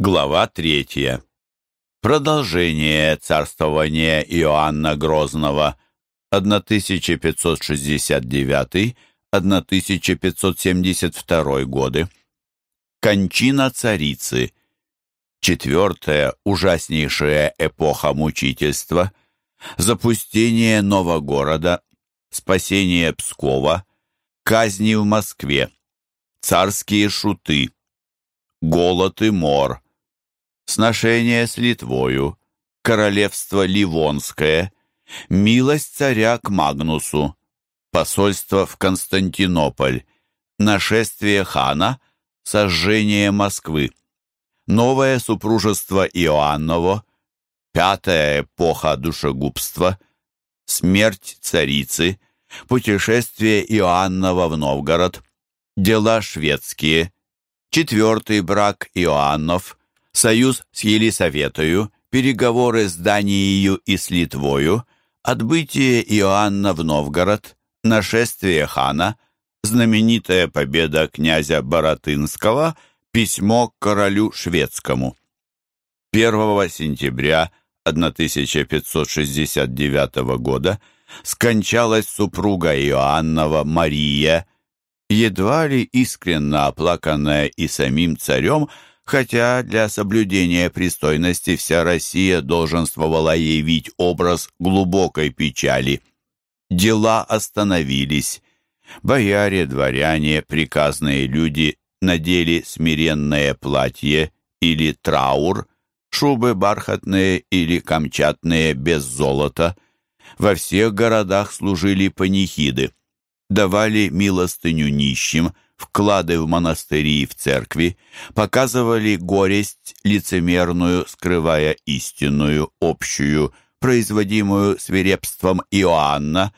Глава третья. Продолжение царствования Иоанна Грозного 1569-1572 годы. Кончина царицы. Четвертая ужаснейшая эпоха мучительства. Запустение Новогорода. Спасение Пскова. Казни в Москве. Царские шуты. Голод и мор сношение с Литвою, королевство Ливонское, милость царя к Магнусу, посольство в Константинополь, нашествие хана, сожжение Москвы, новое супружество Иоанново, пятая эпоха душегубства, смерть царицы, путешествие Иоаннова в Новгород, дела шведские, четвертый брак Иоаннов, союз с Елисаветою, переговоры с Данией и с Литвою, отбытие Иоанна в Новгород, нашествие хана, знаменитая победа князя Баратынского, письмо к королю шведскому. 1 сентября 1569 года скончалась супруга Иоаннова Мария, едва ли искренно оплаканная и самим царем, хотя для соблюдения пристойности вся Россия долженствовала явить образ глубокой печали. Дела остановились. Бояре, дворяне, приказные люди надели смиренное платье или траур, шубы бархатные или камчатные без золота. Во всех городах служили панихиды, давали милостыню нищим – вклады в монастыри и в церкви, показывали горесть лицемерную, скрывая истинную, общую, производимую свирепством Иоанна,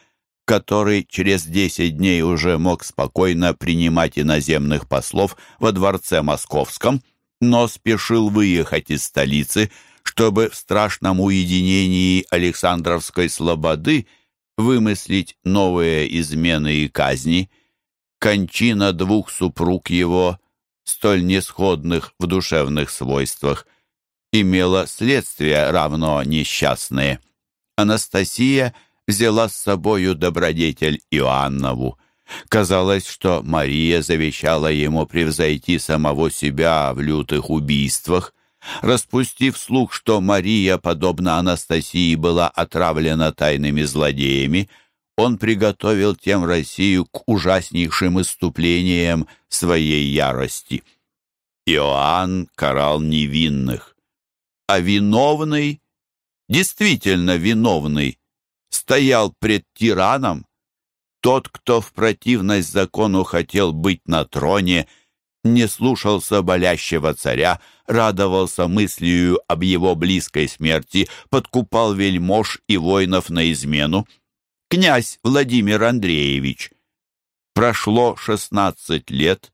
который через десять дней уже мог спокойно принимать иноземных послов во дворце московском, но спешил выехать из столицы, чтобы в страшном уединении Александровской слободы вымыслить новые измены и казни – кончина двух супруг его, столь несходных в душевных свойствах, имела следствия равно несчастные. Анастасия взяла с собою добродетель Иоаннову. Казалось, что Мария завещала ему превзойти самого себя в лютых убийствах. Распустив слух, что Мария, подобно Анастасии, была отравлена тайными злодеями, он приготовил тем Россию к ужаснейшим иступлениям своей ярости. Иоанн карал невинных, а виновный, действительно виновный, стоял пред тираном. Тот, кто в противность закону хотел быть на троне, не слушался болящего царя, радовался мыслью об его близкой смерти, подкупал вельмож и воинов на измену князь Владимир Андреевич. Прошло шестнадцать лет,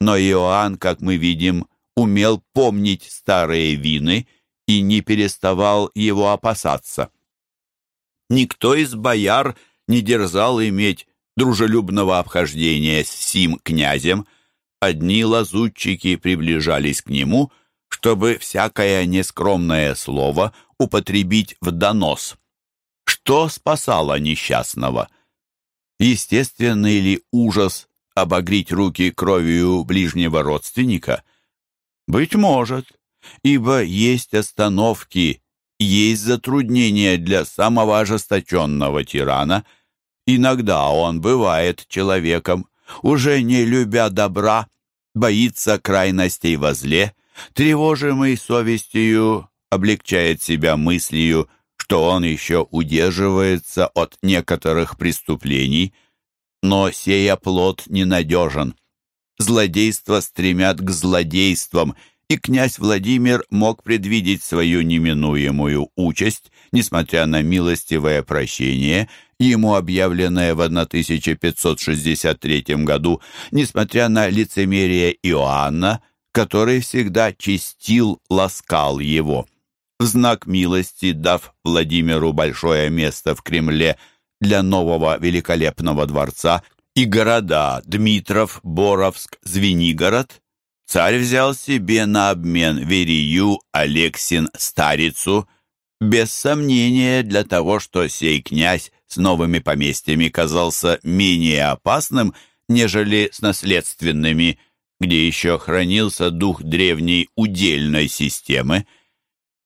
но Иоанн, как мы видим, умел помнить старые вины и не переставал его опасаться. Никто из бояр не дерзал иметь дружелюбного обхождения с сим князем. Одни лазутчики приближались к нему, чтобы всякое нескромное слово употребить в донос. Что спасало несчастного? Естественный ли ужас обогреть руки кровью ближнего родственника? Быть может, ибо есть остановки, есть затруднения для самого ожесточенного тирана. Иногда он бывает человеком, уже не любя добра, боится крайностей во зле, тревожимый совестью облегчает себя мыслью, что он еще удерживается от некоторых преступлений, но сея плод ненадежен. Злодейства стремят к злодействам, и князь Владимир мог предвидеть свою неминуемую участь, несмотря на милостивое прощение, ему объявленное в 1563 году, несмотря на лицемерие Иоанна, который всегда чистил, ласкал его в знак милости дав Владимиру большое место в Кремле для нового великолепного дворца и города Дмитров, Боровск, Звенигород, царь взял себе на обмен Верию Алексин Старицу, без сомнения для того, что сей князь с новыми поместьями казался менее опасным, нежели с наследственными, где еще хранился дух древней удельной системы.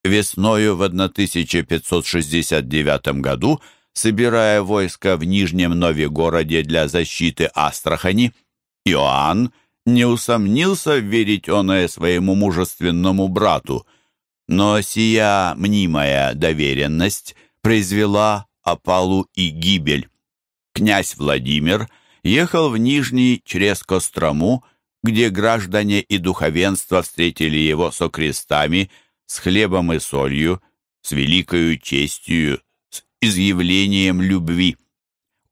Весною в 1569 году, собирая войско в Нижнем Новегороде для защиты Астрахани, Иоанн не усомнился верить оное своему мужественному брату, но сия мнимая доверенность произвела опалу и гибель. Князь Владимир ехал в Нижний через Кострому, где граждане и духовенство встретили его со крестами, с хлебом и солью, с великою честью, с изъявлением любви.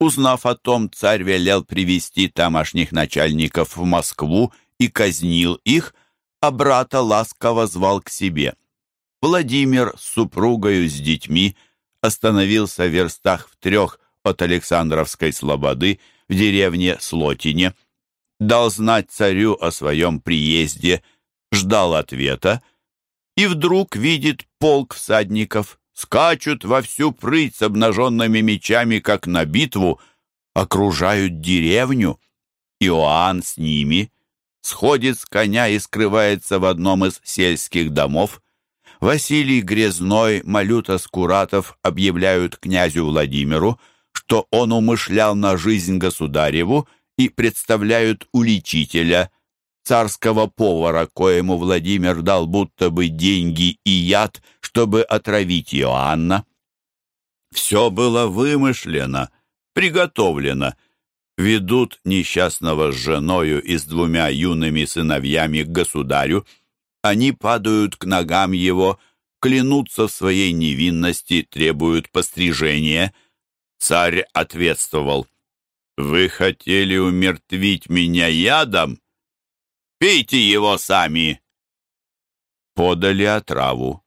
Узнав о том, царь велел привести тамошних начальников в Москву и казнил их, а брата ласково звал к себе. Владимир с супругою, с детьми остановился в верстах в трех от Александровской слободы в деревне Слотине, дал знать царю о своем приезде, ждал ответа, и вдруг видит полк всадников, скачут во всю прыть с обнаженными мечами, как на битву, окружают деревню. Иоанн с ними сходит с коня и скрывается в одном из сельских домов. Василий Грязной, Малюта Скуратов объявляют князю Владимиру, что он умышлял на жизнь государеву и представляют уличителя, царского повара, коему Владимир дал будто бы деньги и яд, чтобы отравить Иоанна. Все было вымышлено, приготовлено. Ведут несчастного с женою и с двумя юными сыновьями к государю. Они падают к ногам его, клянутся в своей невинности, требуют пострижения. Царь ответствовал, «Вы хотели умертвить меня ядом? Пейте его сами!» Подали отраву.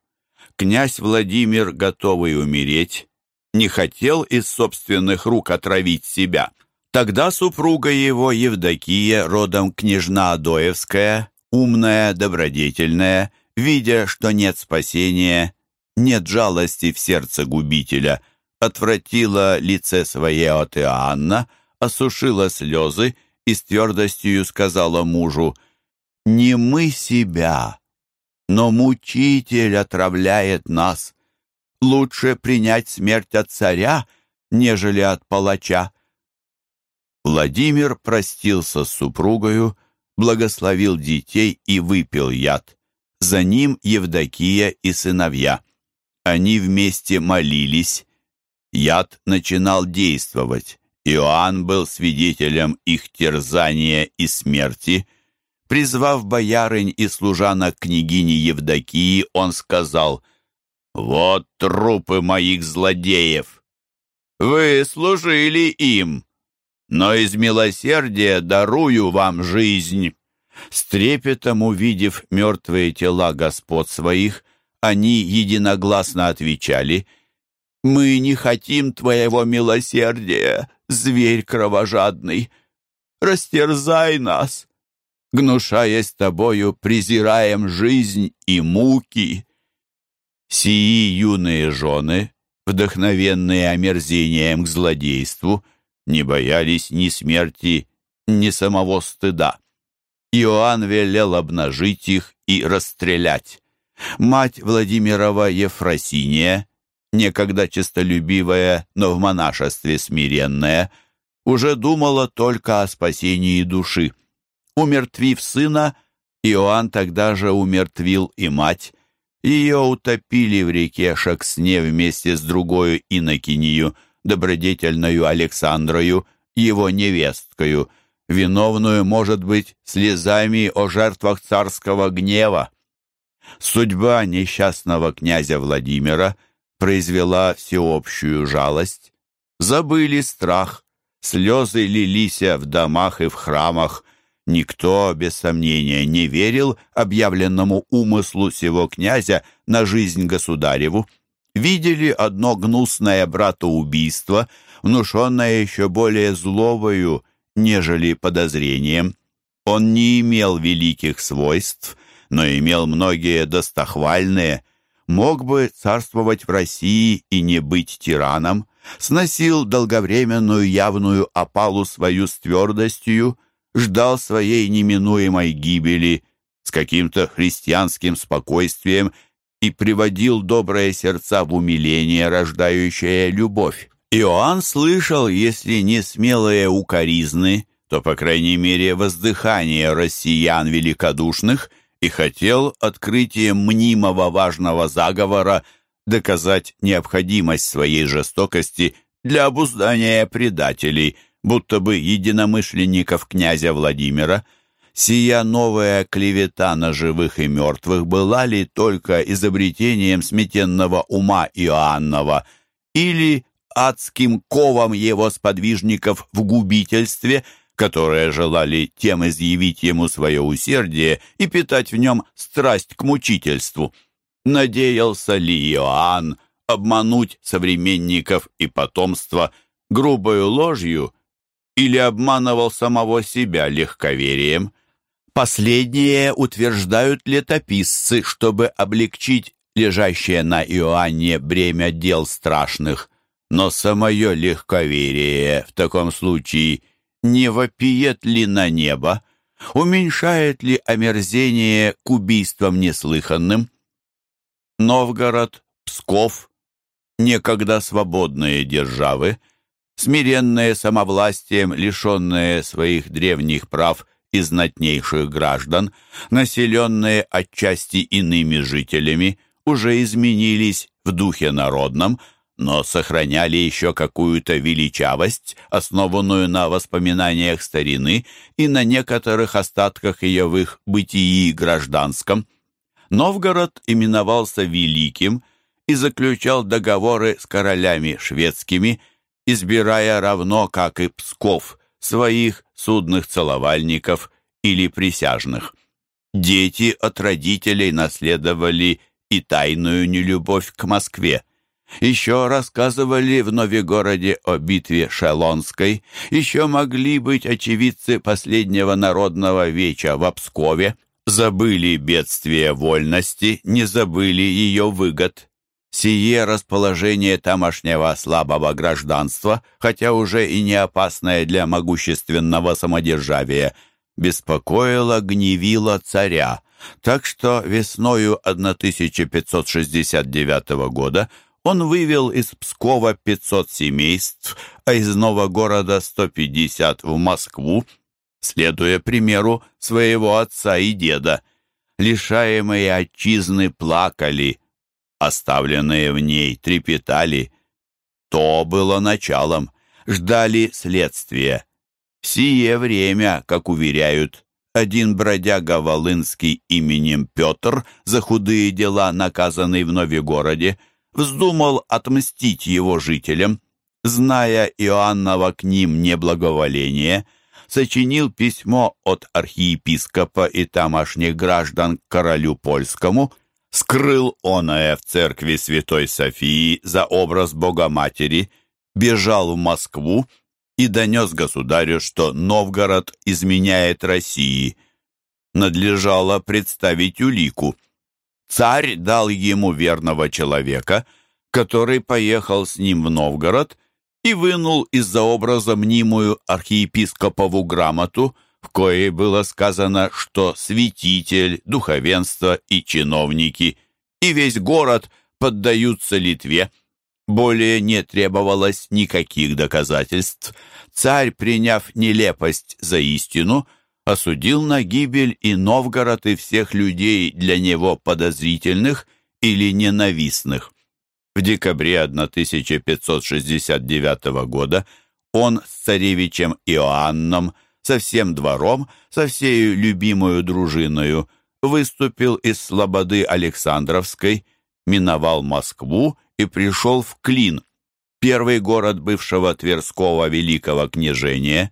Князь Владимир, готовый умереть, не хотел из собственных рук отравить себя. Тогда супруга его, Евдокия, родом княжна Адоевская, умная, добродетельная, видя, что нет спасения, нет жалости в сердце губителя, отвратила лице свое от Иоанна, осушила слезы и с твердостью сказала мужу — не мы себя, но мучитель отравляет нас. Лучше принять смерть от царя, нежели от палача. Владимир простился с супругою, благословил детей и выпил яд. За ним Евдокия и сыновья. Они вместе молились. Яд начинал действовать. Иоанн был свидетелем их терзания и смерти — Призвав боярынь и служанок княгини Евдокии, он сказал, «Вот трупы моих злодеев! Вы служили им, но из милосердия дарую вам жизнь». С трепетом увидев мертвые тела господ своих, они единогласно отвечали, «Мы не хотим твоего милосердия, зверь кровожадный! Растерзай нас!» Гнушаясь тобою, презираем жизнь и муки. Сии юные жены, вдохновенные омерзением к злодейству, не боялись ни смерти, ни самого стыда. Иоанн велел обнажить их и расстрелять. Мать Владимирова Ефросиния, некогда честолюбивая, но в монашестве смиренная, уже думала только о спасении души. Умертвив сына, Иоанн тогда же умертвил и мать. Ее утопили в реке Шаксне вместе с другой инокинью, добродетельную Александрою, его невесткою, виновную, может быть, слезами о жертвах царского гнева. Судьба несчастного князя Владимира произвела всеобщую жалость. Забыли страх, слезы лились в домах и в храмах, Никто, без сомнения, не верил объявленному умыслу сего князя на жизнь государеву. Видели одно гнусное братоубийство, внушенное еще более зловою, нежели подозрением. Он не имел великих свойств, но имел многие достохвальные, мог бы царствовать в России и не быть тираном, сносил долговременную явную опалу свою с твердостью, ждал своей неминуемой гибели с каким-то христианским спокойствием и приводил добрые сердца в умиление, рождающее любовь. Иоанн слышал, если не смелые укоризны, то, по крайней мере, воздыхание россиян великодушных и хотел открытием мнимого важного заговора доказать необходимость своей жестокости для обуздания предателей, будто бы единомышленников князя Владимира – сия новая клевета на живых и мертвых была ли только изобретением сметенного ума Иоаннова или адским ковом его сподвижников в губительстве, которые желали тем изъявить ему свое усердие и питать в нем страсть к мучительству. Надеялся ли Иоанн обмануть современников и потомство грубою ложью или обманывал самого себя легковерием? Последние утверждают летописцы, чтобы облегчить лежащее на Иоанне бремя дел страшных. Но самое легковерие в таком случае не вопиет ли на небо, уменьшает ли омерзение к убийствам неслыханным? Новгород, Псков, некогда свободные державы, смиренные самовластием, лишенные своих древних прав и знатнейших граждан, населенные отчасти иными жителями, уже изменились в духе народном, но сохраняли еще какую-то величавость, основанную на воспоминаниях старины и на некоторых остатках ее в их бытии гражданском. Новгород именовался Великим и заключал договоры с королями шведскими, избирая равно, как и Псков, своих судных целовальников или присяжных. Дети от родителей наследовали и тайную нелюбовь к Москве. Еще рассказывали в Новигороде о битве Шелонской, еще могли быть очевидцы последнего народного веча в Пскове, забыли бедствие вольности, не забыли ее выгод. Сие расположение тамошнего слабого гражданства, хотя уже и не опасное для могущественного самодержавия, беспокоило, гневило царя, так что весною 1569 года он вывел из Пскова 500 семейств, а из Новогорода 150 в Москву, следуя примеру своего отца и деда. Лишаемые отчизны плакали, оставленные в ней, трепетали. То было началом, ждали следствия. Сие время, как уверяют, один бродяга Волынский именем Петр за худые дела, наказанный в Новигороде, вздумал отмстить его жителям, зная Иоаннова к ним неблаговоление, сочинил письмо от архиепископа и тамошних граждан к королю польскому, скрыл оное в церкви Святой Софии за образ Богоматери, бежал в Москву и донес государю, что Новгород изменяет России. Надлежало представить улику. Царь дал ему верного человека, который поехал с ним в Новгород и вынул из-за образа мнимую архиепископову грамоту, в коей было сказано, что святитель, духовенство и чиновники и весь город поддаются Литве. Более не требовалось никаких доказательств. Царь, приняв нелепость за истину, осудил на гибель и Новгород, и всех людей для него подозрительных или ненавистных. В декабре 1569 года он с царевичем Иоанном со всем двором, со всею любимую дружиною, выступил из Слободы Александровской, миновал Москву и пришел в Клин, первый город бывшего Тверского великого княжения.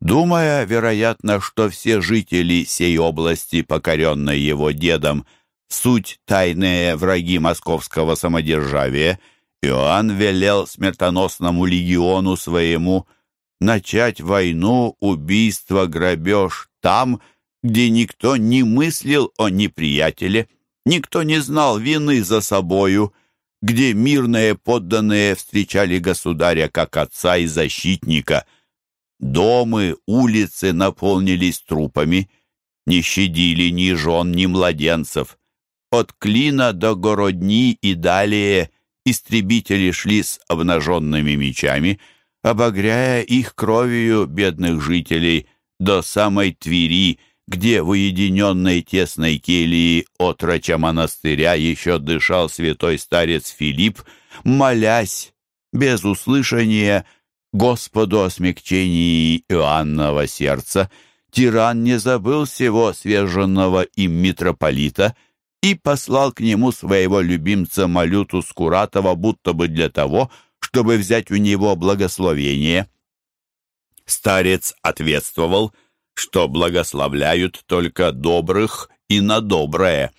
Думая, вероятно, что все жители сей области, покоренной его дедом, суть тайные враги московского самодержавия, Иоанн велел смертоносному легиону своему – начать войну, убийство, грабеж, там, где никто не мыслил о неприятеле, никто не знал вины за собою, где мирные подданные встречали государя как отца и защитника. Домы, улицы наполнились трупами, не щадили ни жен, ни младенцев. От Клина до Городни и далее истребители шли с обнаженными мечами, обогряя их кровью бедных жителей до самой Твери, где в уединенной тесной келии отроча монастыря еще дышал святой старец Филипп, молясь, без услышания, Господу о смягчении Иоаннова сердца, тиран не забыл всего сверженного им митрополита и послал к нему своего любимца Малюту Скуратова, будто бы для того, чтобы взять у него благословение. Старец ответствовал, что благословляют только добрых и на доброе.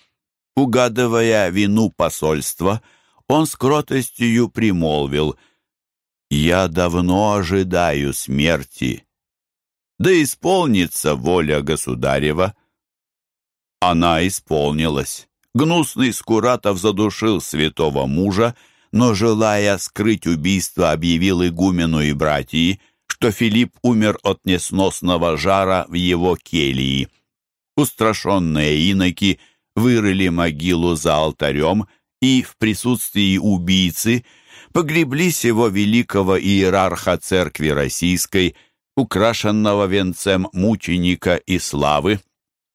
Угадывая вину посольства, он с кротостью примолвил «Я давно ожидаю смерти, да исполнится воля государева». Она исполнилась. Гнусный Скуратов задушил святого мужа, но, желая скрыть убийство, объявил игумену и братьи, что Филипп умер от несносного жара в его келии. Устрашенные иноки вырыли могилу за алтарем и в присутствии убийцы погребли сего великого иерарха церкви российской, украшенного венцем мученика и славы,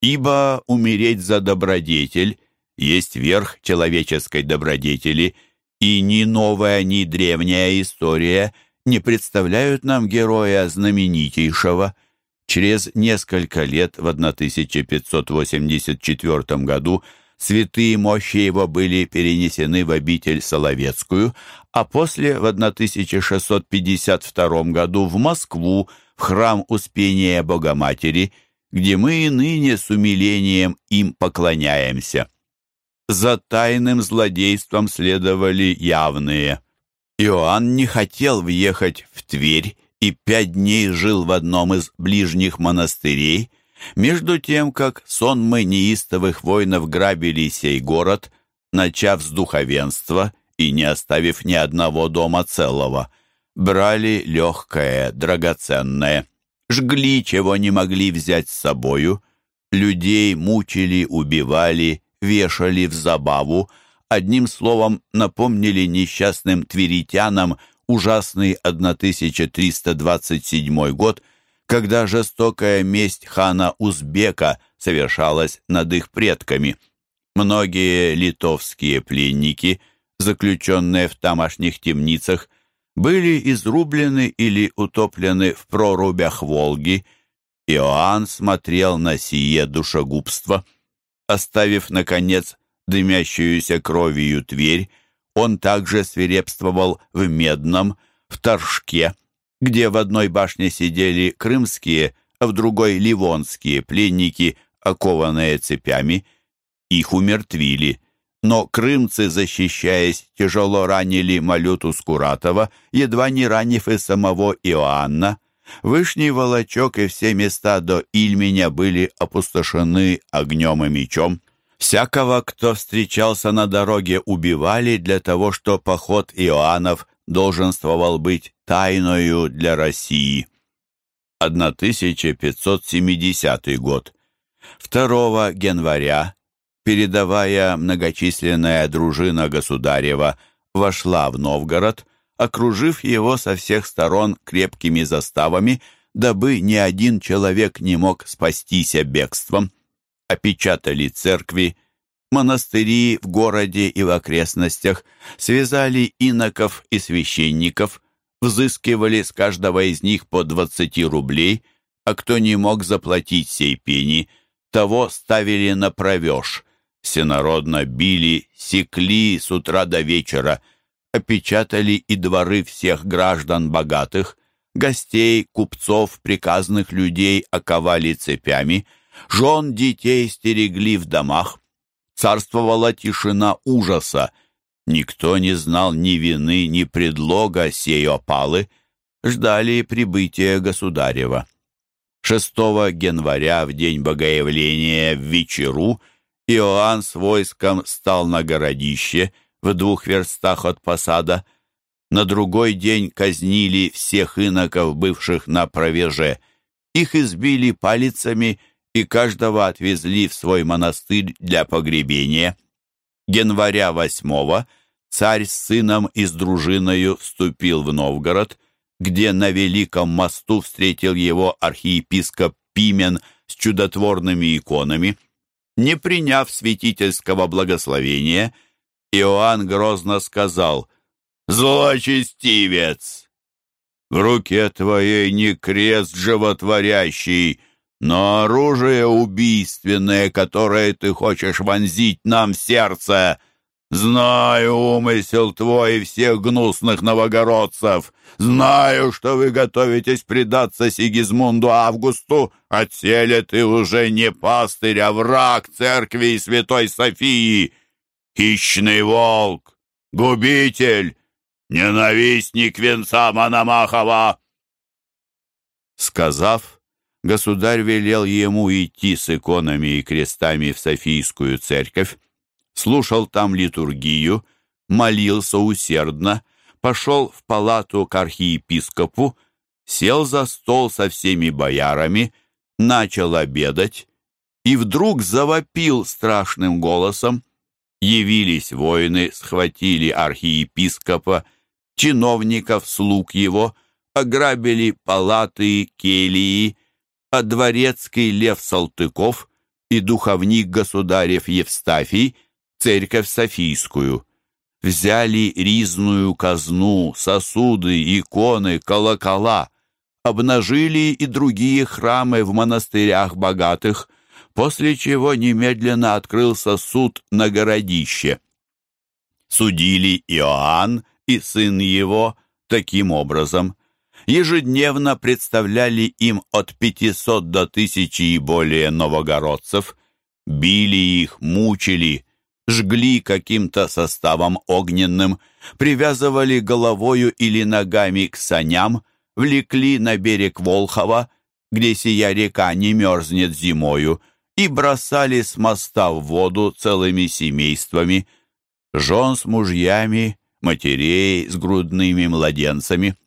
ибо умереть за добродетель есть верх человеческой добродетели, и ни новая, ни древняя история – не представляют нам героя знаменитейшего. Через несколько лет, в 1584 году, святые мощи его были перенесены в обитель Соловецкую, а после, в 1652 году, в Москву, в храм Успения Богоматери, где мы и ныне с умилением им поклоняемся. За тайным злодейством следовали явные – Иоанн не хотел въехать в Тверь и пять дней жил в одном из ближних монастырей, между тем, как сонмы неистовых воинов грабили сей город, начав с духовенства и не оставив ни одного дома целого, брали легкое, драгоценное, жгли, чего не могли взять с собою, людей мучили, убивали, вешали в забаву, одним словом напомнили несчастным тверитянам ужасный 1327 год, когда жестокая месть хана Узбека совершалась над их предками. Многие литовские пленники, заключенные в тамошних темницах, были изрублены или утоплены в прорубях Волги. Иоанн смотрел на сие душегубство, оставив, наконец, дымящуюся кровью Тверь, он также свирепствовал в Медном, в Торжке, где в одной башне сидели крымские, а в другой ливонские пленники, окованные цепями. Их умертвили. Но крымцы, защищаясь, тяжело ранили Малюту Скуратова, едва не ранив и самого Иоанна. Вышний Волочок и все места до Ильменя были опустошены огнем и мечом. Всякого, кто встречался на дороге, убивали для того, что поход Иоаннов долженствовал быть тайною для России. 1570 год. 2 января, передовая многочисленная дружина государева, вошла в Новгород, окружив его со всех сторон крепкими заставами, дабы ни один человек не мог спастись бегством опечатали церкви, монастыри в городе и в окрестностях, связали иноков и священников, взыскивали с каждого из них по 20 рублей, а кто не мог заплатить сей пени, того ставили на провеж. Всенародно били, секли с утра до вечера, опечатали и дворы всех граждан богатых, гостей, купцов, приказных людей оковали цепями – Жен детей стерегли в домах. Царствовала тишина ужаса. Никто не знал ни вины, ни предлога сей опалы. Ждали прибытия государева. 6 января, в день Богоявления, в вечеру, Иоанн с войском стал на городище в двух верстах от посада. На другой день казнили всех иноков, бывших на провеже. Их избили палицами и каждого отвезли в свой монастырь для погребения. Января восьмого царь с сыном и с дружиною вступил в Новгород, где на Великом мосту встретил его архиепископ Пимен с чудотворными иконами. Не приняв святительского благословения, Иоанн грозно сказал «Злочестивец! В руке твоей не крест животворящий, но оружие убийственное, которое ты хочешь вонзить нам в сердце. Знаю умысел твой и всех гнусных новогородцев. Знаю, что вы готовитесь предаться Сигизмунду Августу. Отселе ты уже не пастырь, а враг церкви и святой Софии. Хищный волк, губитель, ненавистник венца Мономахова. Сказав, государь велел ему идти с иконами и крестами в Софийскую церковь, слушал там литургию, молился усердно, пошел в палату к архиепископу, сел за стол со всеми боярами, начал обедать и вдруг завопил страшным голосом. Явились воины, схватили архиепископа, чиновников, слуг его, ограбили палаты, келии, а дворецкий Лев Салтыков и духовник государев Евстафий церковь Софийскую. Взяли ризную казну, сосуды, иконы, колокола, обнажили и другие храмы в монастырях богатых, после чего немедленно открылся суд на городище. Судили Иоанн и сын его таким образом ежедневно представляли им от 500 до тысячи и более новогородцев, били их, мучили, жгли каким-то составом огненным, привязывали головою или ногами к саням, влекли на берег Волхова, где сия река не мерзнет зимою, и бросали с моста в воду целыми семействами, жен с мужьями, матерей с грудными младенцами –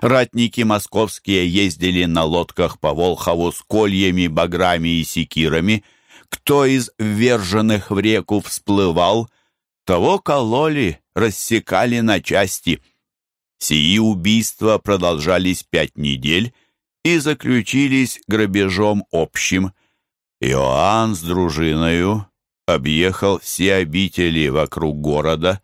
Ратники московские ездили на лодках по Волхову с кольями, баграми и секирами. Кто из вверженных в реку всплывал, того кололи, рассекали на части. Сии убийства продолжались пять недель и заключились грабежом общим. Иоанн с дружиною объехал все обители вокруг города,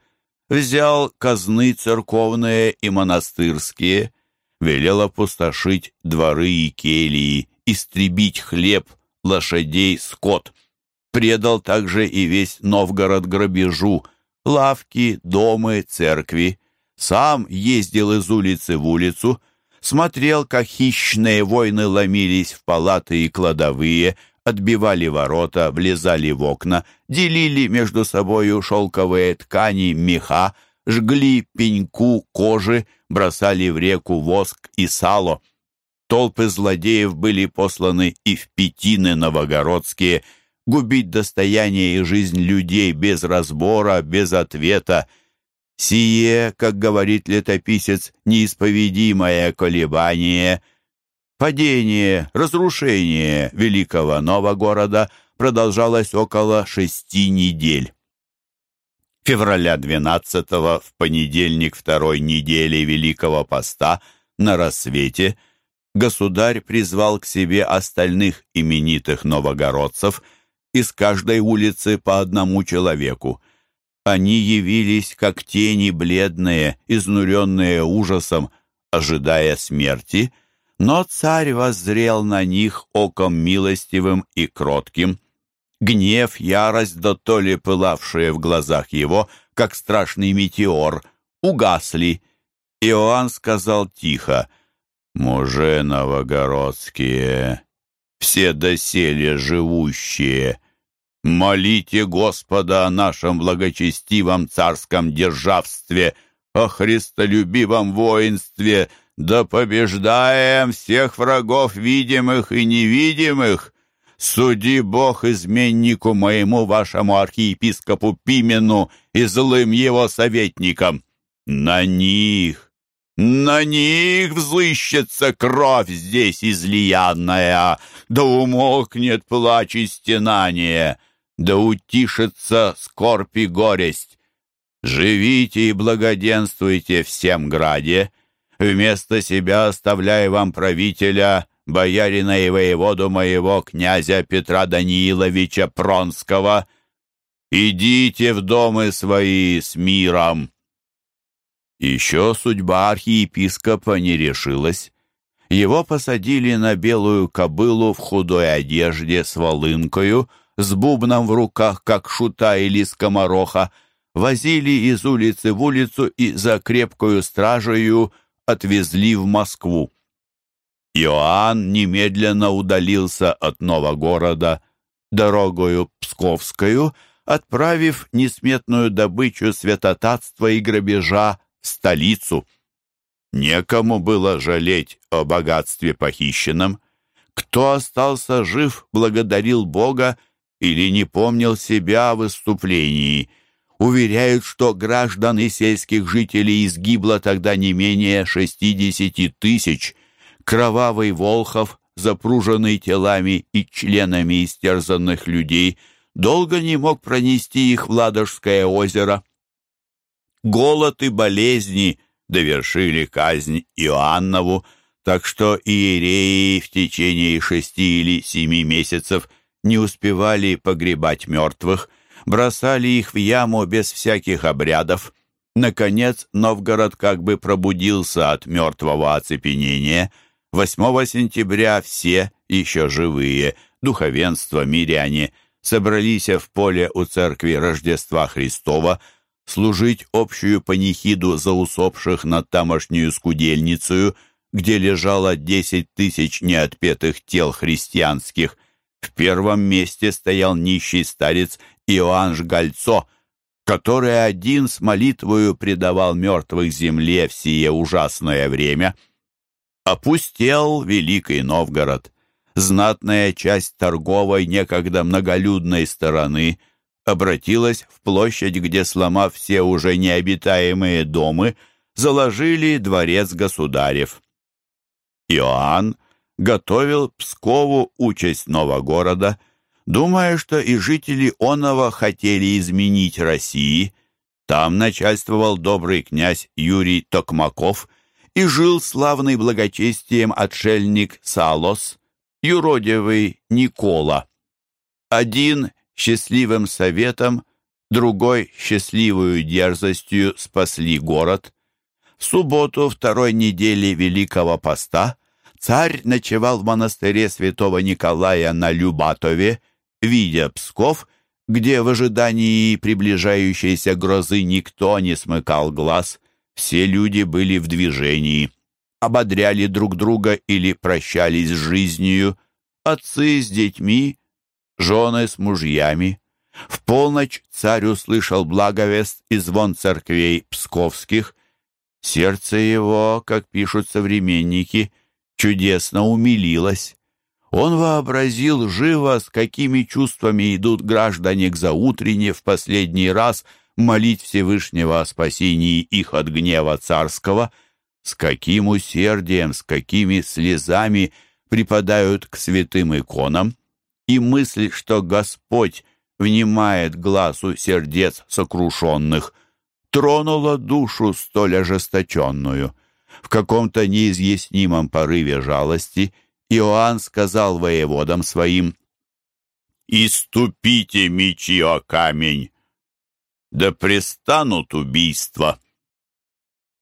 взял казны церковные и монастырские, велел опустошить дворы и келии, истребить хлеб, лошадей, скот. Предал также и весь Новгород грабежу, лавки, дома, церкви. Сам ездил из улицы в улицу, смотрел, как хищные войны ломились в палаты и кладовые, отбивали ворота, влезали в окна, делили между собою шелковые ткани, меха, жгли пеньку, кожи, бросали в реку воск и сало. Толпы злодеев были посланы и в Петины новогородские, губить достояние и жизнь людей без разбора, без ответа. Сие, как говорит летописец, неисповедимое колебание, падение, разрушение великого Новогорода продолжалось около шести недель февраля 12 в понедельник второй недели Великого Поста на рассвете государь призвал к себе остальных именитых новогородцев из каждой улицы по одному человеку. Они явились как тени бледные, изнуренные ужасом, ожидая смерти, но царь воззрел на них оком милостивым и кротким – Гнев, ярость, да то ли пылавшие в глазах его, как страшный метеор, угасли. Иоанн сказал тихо, «Муже новогородские, все доселе живущие, молите Господа о нашем благочестивом царском державстве, о христолюбивом воинстве, да побеждаем всех врагов видимых и невидимых. Суди Бог изменнику моему, вашему архиепископу Пимену и злым его советникам. На них, на них взыщется кровь здесь излиянная, да умолкнет плач и стенание, да утишится скорбь и горесть. Живите и благоденствуйте всем граде, вместо себя оставляя вам правителя, боярина и воеводу моего князя Петра Данииловича Пронского. Идите в домы свои с миром. Еще судьба архиепископа не решилась. Его посадили на белую кобылу в худой одежде с волынкою, с бубном в руках, как шута или скомороха, возили из улицы в улицу и за крепкую стражею отвезли в Москву. Иоанн немедленно удалился от Новогорода дорогою Псковскую, отправив несметную добычу святотатства и грабежа в столицу. Некому было жалеть о богатстве похищенном. Кто остался жив, благодарил Бога или не помнил себя о выступлении – уверяют, что граждан и сельских жителей изгибло тогда не менее 60 тысяч. Кровавый Волхов, запруженный телами и членами истерзанных людей, долго не мог пронести их в Ладожское озеро. Голод и болезни довершили казнь Иоаннову, так что иереи в течение шести или семи месяцев не успевали погребать мертвых – бросали их в яму без всяких обрядов. Наконец, Новгород как бы пробудился от мертвого оцепенения. 8 сентября все, еще живые, духовенство, миряне, собрались в поле у церкви Рождества Христова служить общую панихиду за усопших над тамошнюю скудельницею, где лежало десять тысяч неотпетых тел христианских. В первом месте стоял нищий старец Иоанн Жгальцо, который один с молитвою предавал мертвых земле в сие ужасное время. Опустел Великий Новгород. Знатная часть торговой, некогда многолюдной стороны обратилась в площадь, где, сломав все уже необитаемые дома, заложили дворец государев. Иоанн готовил Пскову участь Новогорода – думая, что и жители Онова хотели изменить России. Там начальствовал добрый князь Юрий Токмаков и жил славный благочестием отшельник Салос, юродивый Никола. Один счастливым советом, другой счастливую дерзостью спасли город. В субботу второй недели Великого Поста царь ночевал в монастыре святого Николая на Любатове, видя Псков, где в ожидании приближающейся грозы никто не смыкал глаз, все люди были в движении, ободряли друг друга или прощались с жизнью, отцы с детьми, жены с мужьями. В полночь царь услышал благовест и звон церквей псковских. Сердце его, как пишут современники, чудесно умилилось. Он вообразил живо, с какими чувствами идут граждане к заутрене в последний раз молить Всевышнего о спасении их от гнева царского, с каким усердием, с какими слезами припадают к святым иконам, и мысль, что Господь внимает глазу сердец сокрушенных, тронула душу столь ожесточенную. В каком-то неизъяснимом порыве жалости – Иоанн сказал воеводам своим, «Иступите мечи о камень, да престанут убийства».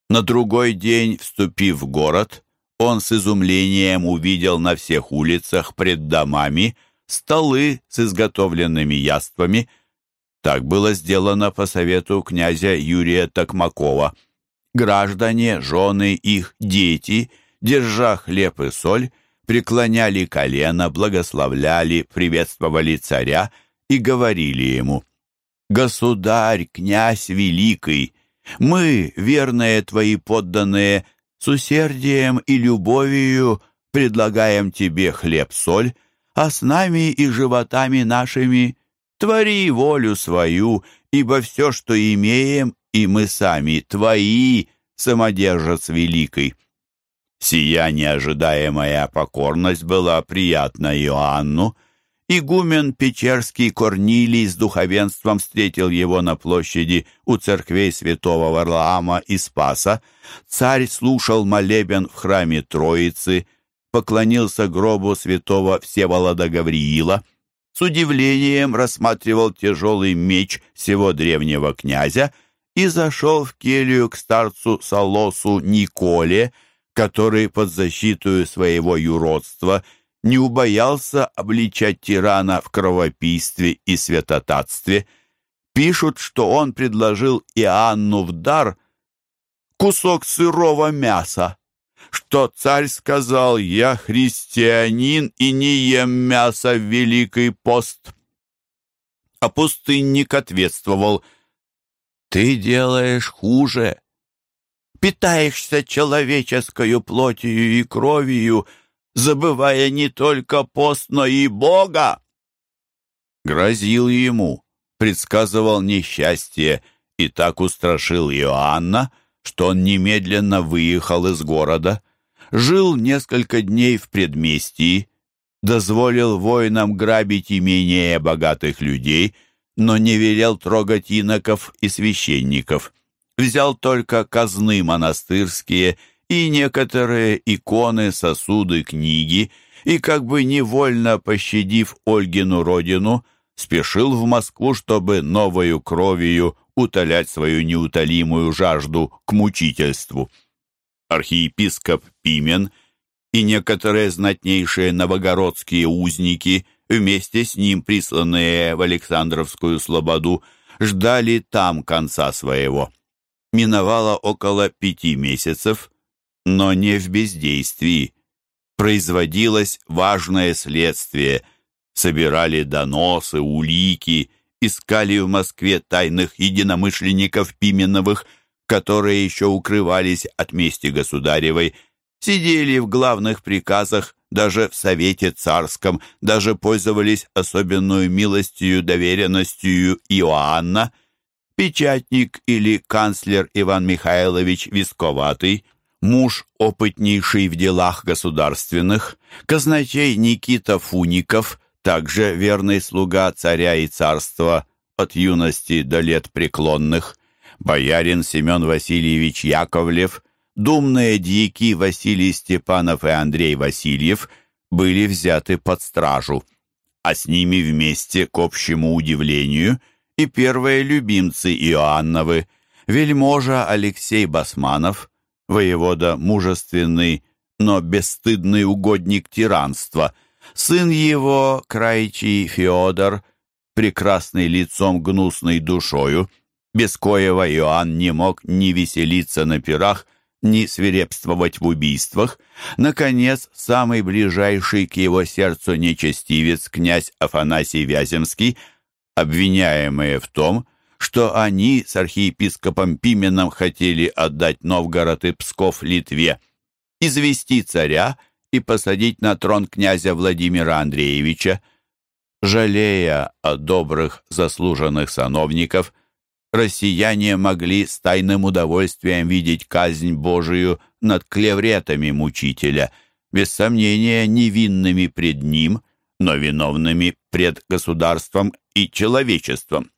На другой день, вступив в город, он с изумлением увидел на всех улицах пред домами столы с изготовленными яствами. Так было сделано по совету князя Юрия Токмакова. Граждане, жены их, дети, держа хлеб и соль, преклоняли колено, благословляли, приветствовали царя и говорили ему, «Государь, князь великий, мы, верные твои подданные, с усердием и любовью предлагаем тебе хлеб-соль, а с нами и животами нашими твори волю свою, ибо все, что имеем, и мы сами твои, самодержец великий». Сия неожидаемая покорность была приятна Иоанну. Игумен Печерский Корнилий с духовенством встретил его на площади у церквей святого Варлаама и Спаса. Царь слушал молебен в храме Троицы, поклонился гробу святого Всеволода Гавриила, с удивлением рассматривал тяжелый меч всего древнего князя и зашел в келью к старцу Солосу Николе, который под защиту своего юродства не убоялся обличать тирана в кровопийстве и святотатстве. Пишут, что он предложил Иоанну в дар кусок сырого мяса, что царь сказал «Я христианин и не ем мясо в Великий пост». А пустынник ответствовал «Ты делаешь хуже, питаешься человеческою плотью и кровью, забывая не только пост, но и Бога. Грозил ему, предсказывал несчастье и так устрашил Иоанна, что он немедленно выехал из города, жил несколько дней в предместье, дозволил воинам грабить имение богатых людей, но не велел трогать иноков и священников взял только казны монастырские и некоторые иконы, сосуды, книги, и, как бы невольно пощадив Ольгину родину, спешил в Москву, чтобы новою кровью утолять свою неутолимую жажду к мучительству. Архиепископ Пимен и некоторые знатнейшие новогородские узники, вместе с ним присланные в Александровскую слободу, ждали там конца своего миновало около пяти месяцев, но не в бездействии. Производилось важное следствие. Собирали доносы, улики, искали в Москве тайных единомышленников Пименовых, которые еще укрывались от мести государевой, сидели в главных приказах, даже в Совете Царском, даже пользовались особенную милостью, доверенностью Иоанна – печатник или канцлер Иван Михайлович Висковатый, муж опытнейший в делах государственных, казначей Никита Фуников, также верный слуга царя и царства от юности до лет преклонных, боярин Семен Васильевич Яковлев, думные дьяки Василий Степанов и Андрей Васильев были взяты под стражу, а с ними вместе, к общему удивлению, и первые любимцы Иоанновы, вельможа Алексей Басманов, воевода мужественный, но бесстыдный угодник тиранства, сын его, крайчий Феодор, прекрасный лицом гнусной душою, без коего Иоанн не мог ни веселиться на пирах, ни свирепствовать в убийствах. Наконец, самый ближайший к его сердцу нечестивец, князь Афанасий Вяземский, обвиняемые в том, что они с архиепископом Пименом хотели отдать Новгород и Псков Литве, извести царя и посадить на трон князя Владимира Андреевича. Жалея о добрых заслуженных сановников, россияне могли с тайным удовольствием видеть казнь Божию над клевретами мучителя, без сомнения невинными пред ним, но виновными пред государством и человечеством.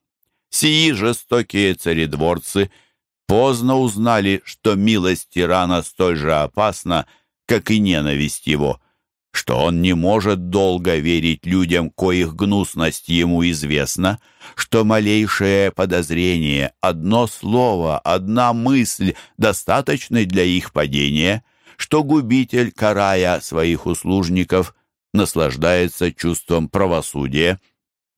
Сии жестокие царедворцы поздно узнали, что милость тирана столь же опасна, как и ненависть его, что он не может долго верить людям, коих гнусность ему известна, что малейшее подозрение, одно слово, одна мысль достаточны для их падения, что губитель, карая своих услужников, наслаждается чувством правосудия,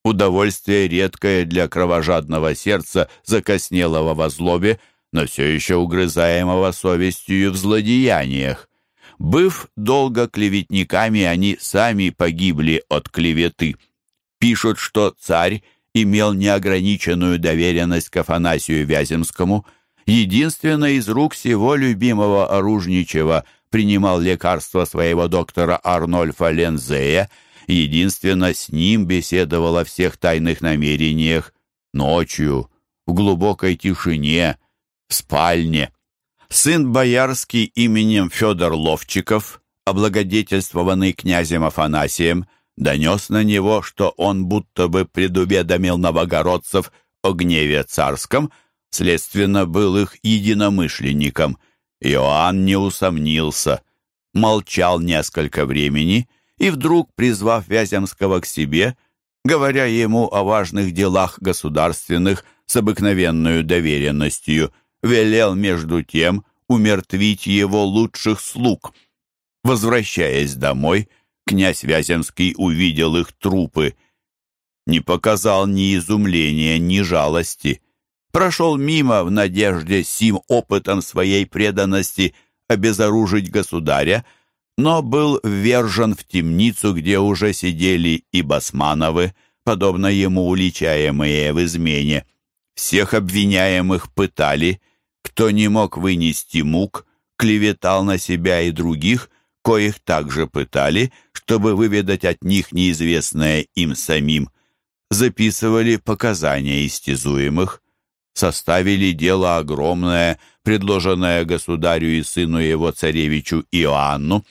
Удовольствие редкое для кровожадного сердца, закоснелого во злобе, но все еще угрызаемого совестью в злодеяниях. Быв долго клеветниками, они сами погибли от клеветы. Пишут, что царь имел неограниченную доверенность к Афанасию Вяземскому. Единственно из рук всего любимого оружничего принимал лекарства своего доктора Арнольфа Лензея, единственно с ним беседовал о всех тайных намерениях, ночью, в глубокой тишине, в спальне. Сын боярский именем Федор Ловчиков, облагодетельствованный князем Афанасием, донес на него, что он будто бы предуведомил новогородцев о гневе царском, следственно, был их единомышленником. Иоанн не усомнился, молчал несколько времени и вдруг, призвав Вяземского к себе, говоря ему о важных делах государственных с обыкновенную доверенностью, велел между тем умертвить его лучших слуг. Возвращаясь домой, князь Вяземский увидел их трупы, не показал ни изумления, ни жалости, прошел мимо в надежде сим опытом своей преданности обезоружить государя, но был ввержен в темницу, где уже сидели и Басмановы, подобно ему уличаемые в измене. Всех обвиняемых пытали, кто не мог вынести мук, клеветал на себя и других, коих также пытали, чтобы выведать от них неизвестное им самим. Записывали показания истязуемых, составили дело огромное, предложенное государю и сыну его царевичу Иоанну,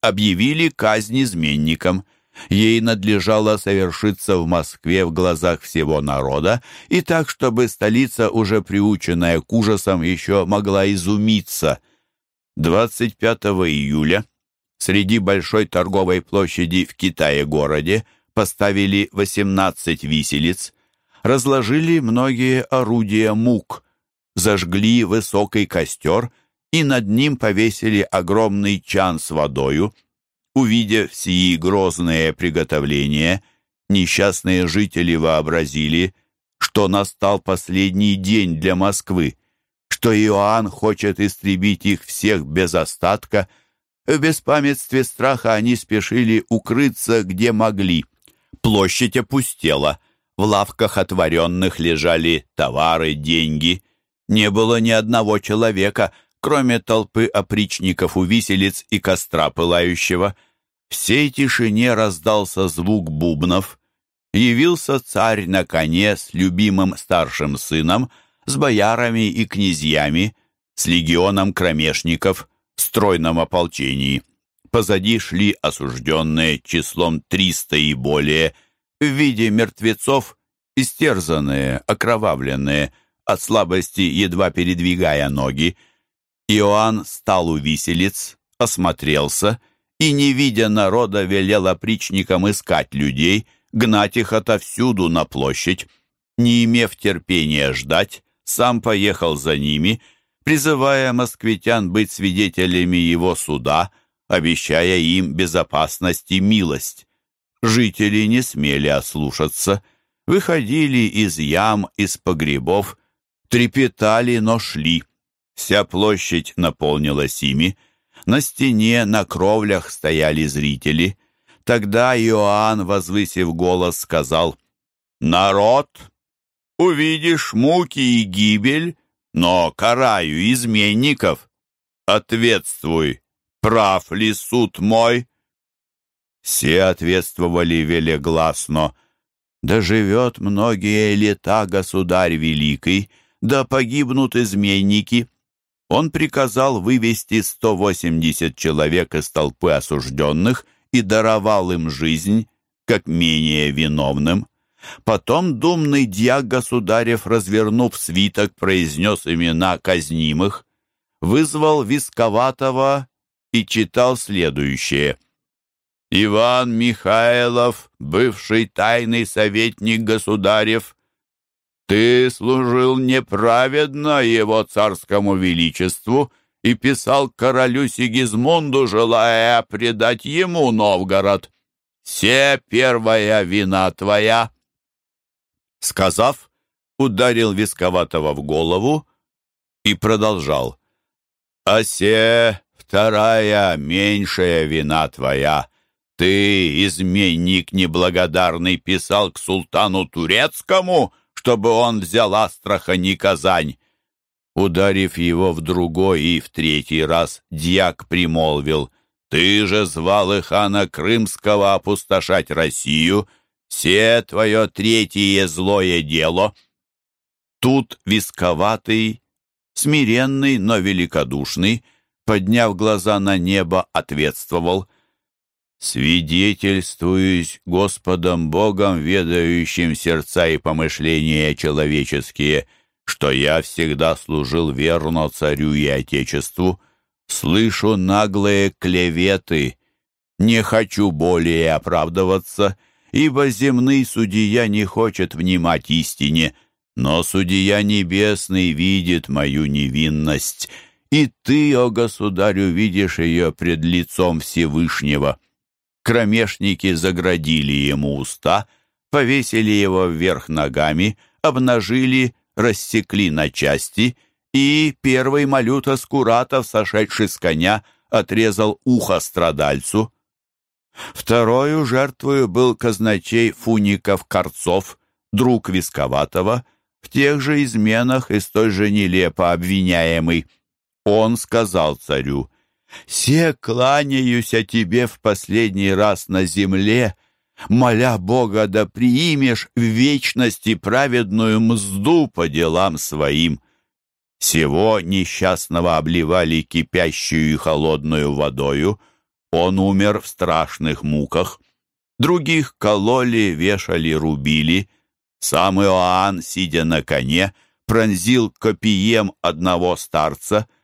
объявили казнь изменникам. Ей надлежало совершиться в Москве в глазах всего народа, и так, чтобы столица, уже приученная к ужасам, еще могла изумиться. 25 июля среди большой торговой площади в Китае-городе поставили 18 виселиц, разложили многие орудия мук, зажгли высокий костер — и над ним повесили огромный чан с водою. Увидев сии грозные приготовления, несчастные жители вообразили, что настал последний день для Москвы, что Иоанн хочет истребить их всех без остатка. В беспамятстве страха они спешили укрыться, где могли. Площадь опустела, в лавках отворенных лежали товары, деньги. Не было ни одного человека — кроме толпы опричников у виселиц и костра пылающего. Всей тишине раздался звук бубнов. Явился царь на коне с любимым старшим сыном, с боярами и князьями, с легионом кромешников, в стройном ополчении. Позади шли осужденные числом триста и более, в виде мертвецов, истерзанные, окровавленные, от слабости едва передвигая ноги, Иоанн стал у виселиц, осмотрелся и, не видя народа, велел опричникам искать людей, гнать их отовсюду на площадь. Не имев терпения ждать, сам поехал за ними, призывая москвитян быть свидетелями его суда, обещая им безопасность и милость. Жители не смели ослушаться, выходили из ям, из погребов, трепетали, но шли. Вся площадь наполнилась ими. На стене, на кровлях стояли зрители. Тогда Иоанн, возвысив голос, сказал, «Народ, увидишь муки и гибель, но караю изменников. Ответствуй, прав ли суд мой?» Все ответствовали велегласно, «Да живет многие лета государь великий, да погибнут изменники» он приказал вывести 180 человек из толпы осужденных и даровал им жизнь, как менее виновным. Потом думный дьяк государев, развернув свиток, произнес имена казнимых, вызвал Висковатого и читал следующее. «Иван Михайлов, бывший тайный советник государев, ты служил неправедно его царскому величеству и писал королю Сигизмунду, желая предать ему Новгород. Все первая вина твоя. Сказав, ударил Висковатого в голову и продолжал. А се вторая меньшая вина твоя. Ты, изменник неблагодарный, писал к султану турецкому — чтобы он взял Астрахань и Казань. Ударив его в другой и в третий раз, дьяк примолвил, «Ты же звал и хана Крымского опустошать Россию, все твое третье злое дело». Тут висковатый, смиренный, но великодушный, подняв глаза на небо, ответствовал, «Свидетельствуюсь Господом Богом, ведающим сердца и помышления человеческие, что я всегда служил верно царю и отечеству, слышу наглые клеветы, не хочу более оправдываться, ибо земный судья не хочет внимать истине, но судья небесный видит мою невинность, и ты, о государю, видишь ее пред лицом Всевышнего». Кромешники заградили ему уста, повесили его вверх ногами, обнажили, рассекли на части, и первый малюта Скуратов, сошедший с коня, отрезал ухо страдальцу. Второю жертвою был казначей Фуников-Корцов, друг Висковатого, в тех же изменах и столь же нелепо обвиняемый. Он сказал царю, «Се кланяюся тебе в последний раз на земле, моля Бога, да приимешь в вечности праведную мзду по делам своим». Сего несчастного обливали кипящую и холодную водою, он умер в страшных муках. Других кололи, вешали, рубили. Сам Иоанн, сидя на коне, пронзил копием одного старца —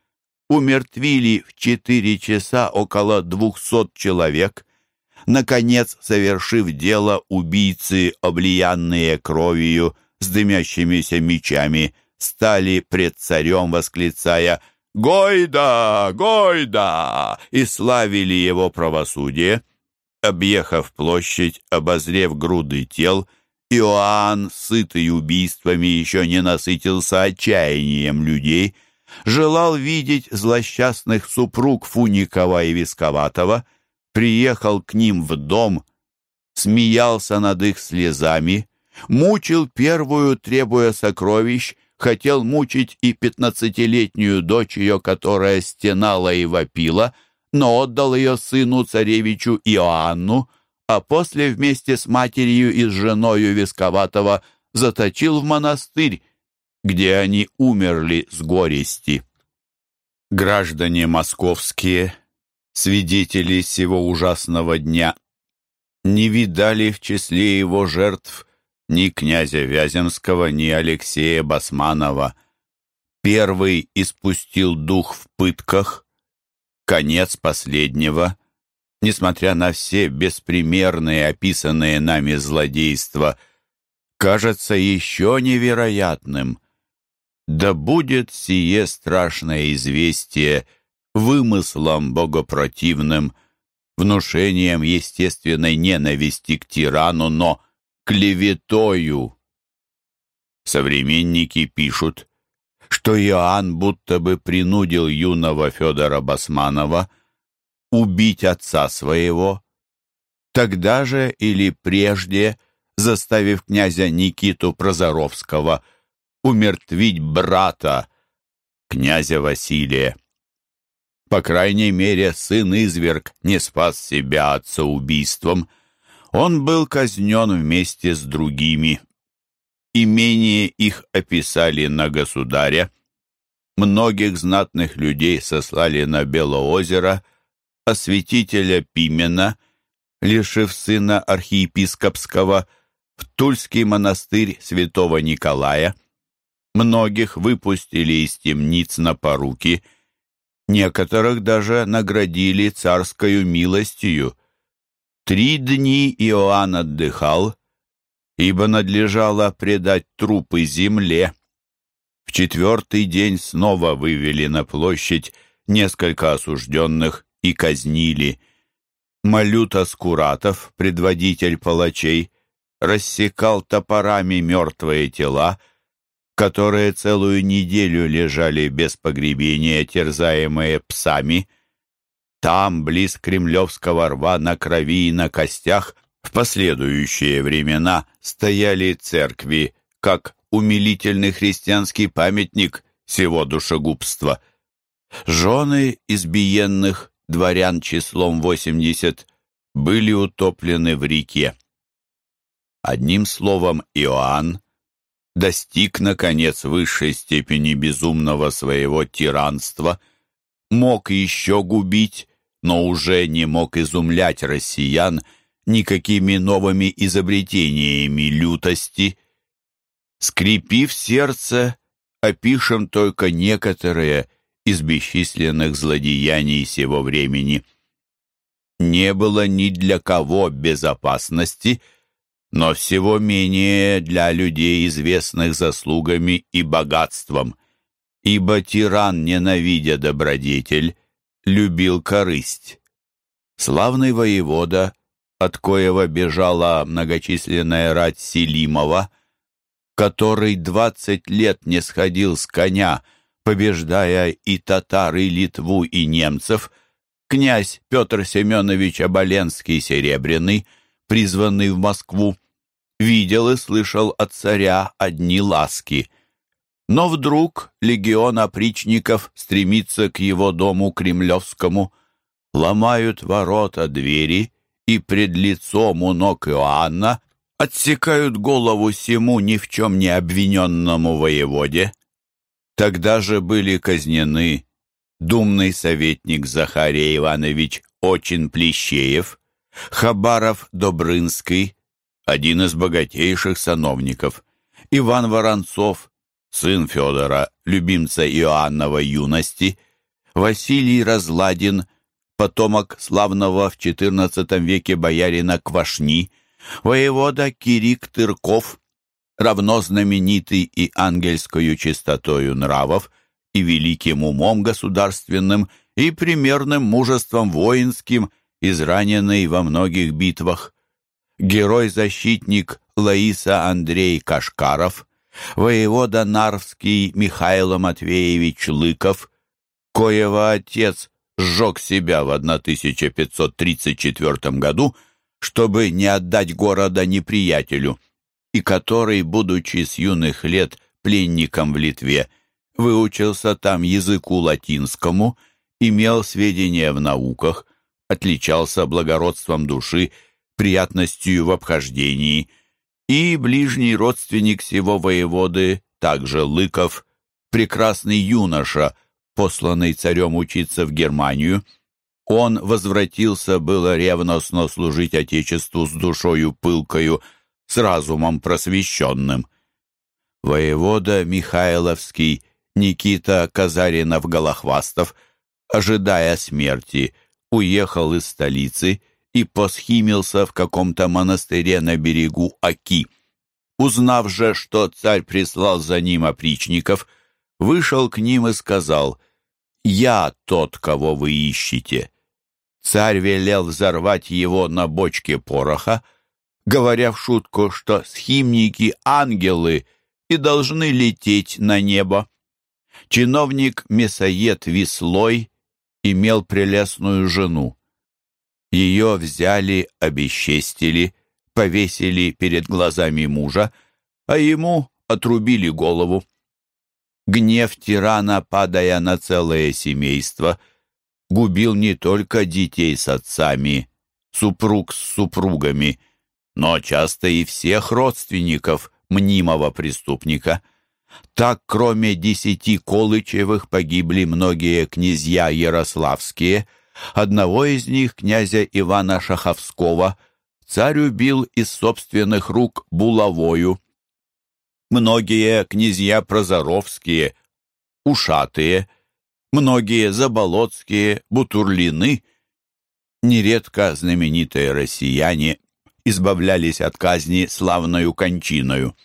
умертвили в четыре часа около двухсот человек. Наконец, совершив дело, убийцы, облиянные кровью, с дымящимися мечами, стали пред царем, восклицая «Гойда! Гойда!» и славили его правосудие. Объехав площадь, обозрев груды тел, Иоанн, сытый убийствами, еще не насытился отчаянием людей — желал видеть злосчастных супруг Фуникова и Висковатого, приехал к ним в дом, смеялся над их слезами, мучил первую, требуя сокровищ, хотел мучить и пятнадцатилетнюю дочь ее, которая стенала и вопила, но отдал ее сыну царевичу Иоанну, а после вместе с матерью и с женою Висковатого заточил в монастырь, где они умерли с горести. Граждане московские, свидетели сего ужасного дня, не видали в числе его жертв ни князя Вяземского, ни Алексея Басманова. Первый испустил дух в пытках, конец последнего, несмотря на все беспримерные описанные нами злодейства, кажется еще невероятным. Да будет сие страшное известие вымыслом богопротивным, внушением естественной ненависти к тирану, но клеветою. Современники пишут, что Иоанн будто бы принудил юного Федора Басманова убить отца своего, тогда же или прежде заставив князя Никиту Прозоровского – умертвить брата, князя Василия. По крайней мере, сын-изверг не спас себя отцеубийством. Он был казнен вместе с другими. Имение их описали на государя. Многих знатных людей сослали на Белоозеро, святителя Пимена, лишив сына архиепископского, в Тульский монастырь святого Николая. Многих выпустили из темниц на поруки, некоторых даже наградили царскою милостью. Три дни Иоанн отдыхал, ибо надлежало предать трупы земле. В четвертый день снова вывели на площадь несколько осужденных и казнили. Малюта Скуратов, предводитель палачей, рассекал топорами мертвые тела, которые целую неделю лежали без погребения, терзаемые псами. Там, близ Кремлевского рва, на крови и на костях, в последующие времена стояли церкви, как умилительный христианский памятник сего душегубства. Жены избиенных дворян числом восемьдесят были утоплены в реке. Одним словом, Иоанн достиг, наконец, высшей степени безумного своего тиранства, мог еще губить, но уже не мог изумлять россиян никакими новыми изобретениями лютости. Скрепив сердце, опишем только некоторые из бесчисленных злодеяний сего времени. Не было ни для кого безопасности, но всего менее для людей, известных заслугами и богатством, ибо тиран, ненавидя добродетель, любил корысть. Славный воевода, от коего бежала многочисленная рать Селимова, который двадцать лет не сходил с коня, побеждая и татар, и Литву, и немцев, князь Петр Семенович Оболенский Серебряный, призванный в Москву, видел и слышал от царя одни ласки. Но вдруг легион опричников стремится к его дому кремлевскому, ломают ворота двери и пред лицом у ног Иоанна отсекают голову сему ни в чем не обвиненному воеводе. Тогда же были казнены думный советник Захария Иванович Очин Плещеев, Хабаров Добрынский, один из богатейших сановников, Иван Воронцов, сын Федора, любимца Иоаннова юности, Василий Разладин, потомок славного в XIV веке боярина Квашни, воевода Кирик Тырков, равно знаменитый и ангельскою чистотою нравов, и великим умом государственным, и примерным мужеством воинским, израненный во многих битвах. Герой-защитник Лаиса Андрей Кашкаров, воевода Нарвский Михаил Матвеевич Лыков, коего отец сжег себя в 1534 году, чтобы не отдать города неприятелю – и который, будучи с юных лет пленником в Литве, выучился там языку латинскому, имел сведения в науках, отличался благородством души, приятностью в обхождении, и ближний родственник сего воеводы, также Лыков, прекрасный юноша, посланный царем учиться в Германию, он возвратился было ревностно служить Отечеству с душою пылкою, с разумом просвещенным. Воевода Михайловский Никита Казаринов-Голохвастов, ожидая смерти, уехал из столицы и посхимился в каком-то монастыре на берегу Аки. Узнав же, что царь прислал за ним опричников, вышел к ним и сказал «Я тот, кого вы ищете». Царь велел взорвать его на бочке пороха, говоря в шутку, что схимники — ангелы и должны лететь на небо. Чиновник Месоед Веслой имел прелестную жену. Ее взяли, обесчестили, повесили перед глазами мужа, а ему отрубили голову. Гнев тирана, падая на целое семейство, губил не только детей с отцами, супруг с супругами — но часто и всех родственников мнимого преступника. Так, кроме десяти Колычевых, погибли многие князья ярославские. Одного из них, князя Ивана Шаховского, царь убил из собственных рук булавою. Многие князья Прозоровские, Ушатые, многие Заболоцкие, Бутурлины, нередко знаменитые россияне избавлялись от казни славною кончиною.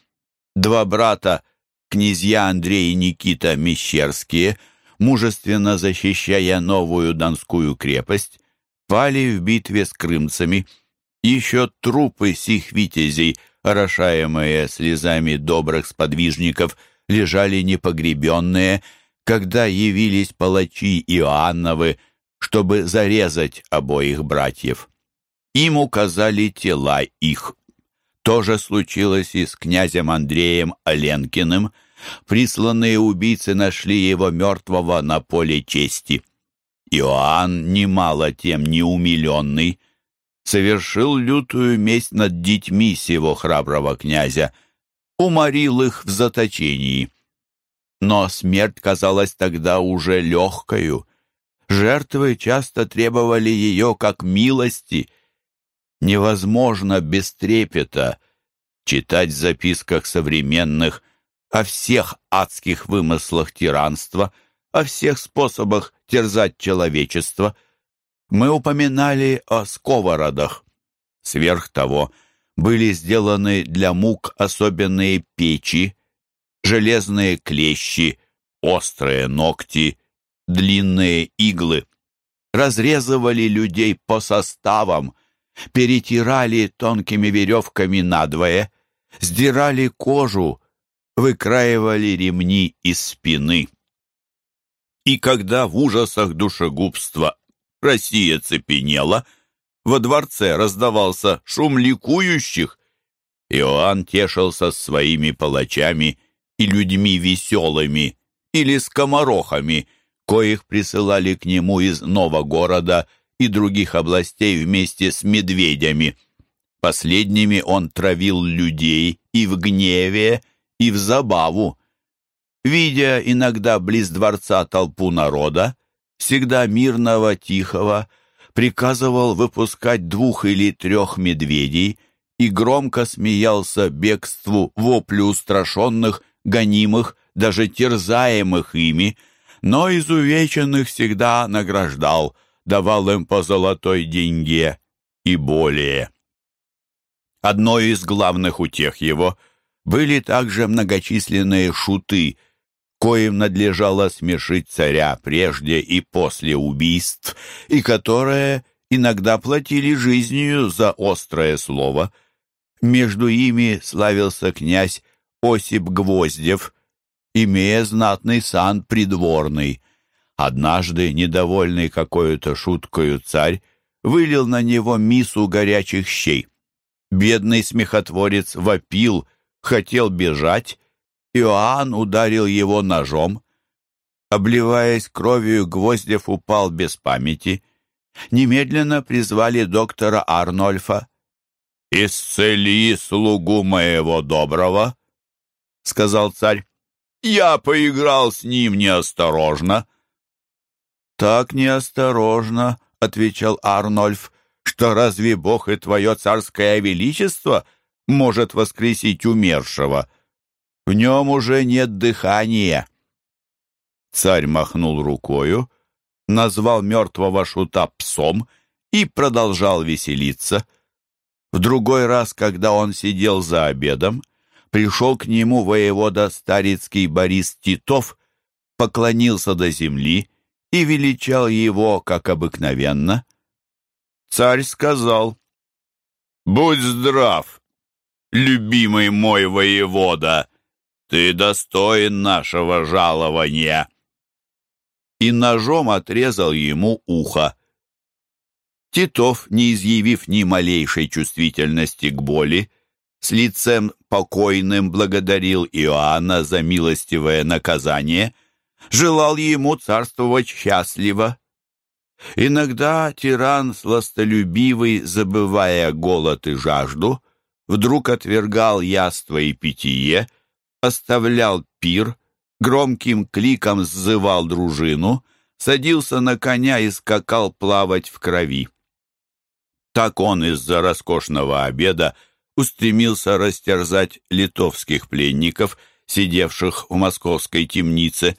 Два брата, князья Андрей и Никита Мещерские, мужественно защищая новую Донскую крепость, пали в битве с крымцами. Еще трупы сих витязей, орошаемые слезами добрых сподвижников, лежали непогребенные, когда явились палачи Иоанновы, чтобы зарезать обоих братьев. Им указали тела их. То же случилось и с князем Андреем Оленкиным, Присланные убийцы нашли его мертвого на поле чести. Иоанн, немало тем неумиленный, совершил лютую месть над детьми сего храброго князя, уморил их в заточении. Но смерть казалась тогда уже легкою. Жертвы часто требовали ее как милости. Невозможно без трепета читать в записках современных о всех адских вымыслах тиранства, о всех способах терзать человечество. Мы упоминали о сковородах. Сверх того, были сделаны для мук особенные печи, железные клещи, острые ногти, длинные иглы. Разрезывали людей по составам, перетирали тонкими веревками надвое, сдирали кожу, выкраивали ремни из спины. И когда в ужасах душегубства Россия цепенела, во дворце раздавался шум ликующих, Иоанн тешился своими палачами и людьми веселыми или скоморохами, коих присылали к нему из Новогорода и других областей вместе с медведями. Последними он травил людей и в гневе, и в забаву. Видя иногда близ дворца толпу народа, всегда мирного, тихого, приказывал выпускать двух или трех медведей и громко смеялся бегству воплю устрашенных, гонимых, даже терзаемых ими, но изувеченных всегда награждал, давал им по золотой деньге и более. Одной из главных утех его были также многочисленные шуты, коим надлежало смешить царя прежде и после убийств, и которые иногда платили жизнью за острое слово. Между ими славился князь Осип Гвоздев, имея знатный сан придворный. Однажды, недовольный какой-то шуткою царь, вылил на него мису горячих щей. Бедный смехотворец вопил — хотел бежать, Иоанн ударил его ножом. Обливаясь кровью, Гвоздев упал без памяти. Немедленно призвали доктора Арнольфа. «Исцели слугу моего доброго», — сказал царь. «Я поиграл с ним неосторожно». «Так неосторожно», — отвечал Арнольф, «что разве Бог и твое царское величество — может воскресить умершего. В нем уже нет дыхания. Царь махнул рукою, назвал мертвого шута псом и продолжал веселиться. В другой раз, когда он сидел за обедом, пришел к нему воевода Старицкий Борис Титов, поклонился до земли и величал его, как обыкновенно. Царь сказал, «Будь здрав, любимый мой воевода, ты достоин нашего жалования!» И ножом отрезал ему ухо. Титов, не изъявив ни малейшей чувствительности к боли, с лицем покойным благодарил Иоанна за милостивое наказание, желал ему царствовать счастливо. Иногда тиран сластолюбивый, забывая голод и жажду, вдруг отвергал яство и питье, оставлял пир, громким кликом сзывал дружину, садился на коня и скакал плавать в крови. Так он из-за роскошного обеда устремился растерзать литовских пленников, сидевших в московской темнице.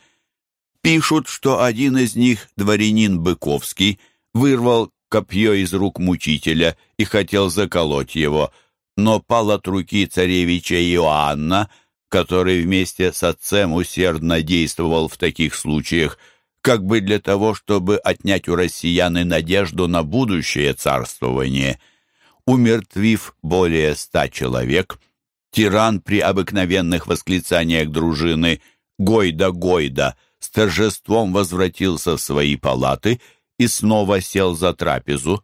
Пишут, что один из них, дворянин Быковский, вырвал копье из рук мучителя и хотел заколоть его – но пал от руки царевича Иоанна, который вместе с отцем усердно действовал в таких случаях, как бы для того, чтобы отнять у россиян и надежду на будущее царствование. Умертвив более ста человек, тиран при обыкновенных восклицаниях дружины «Гойда, Гойда!» с торжеством возвратился в свои палаты и снова сел за трапезу.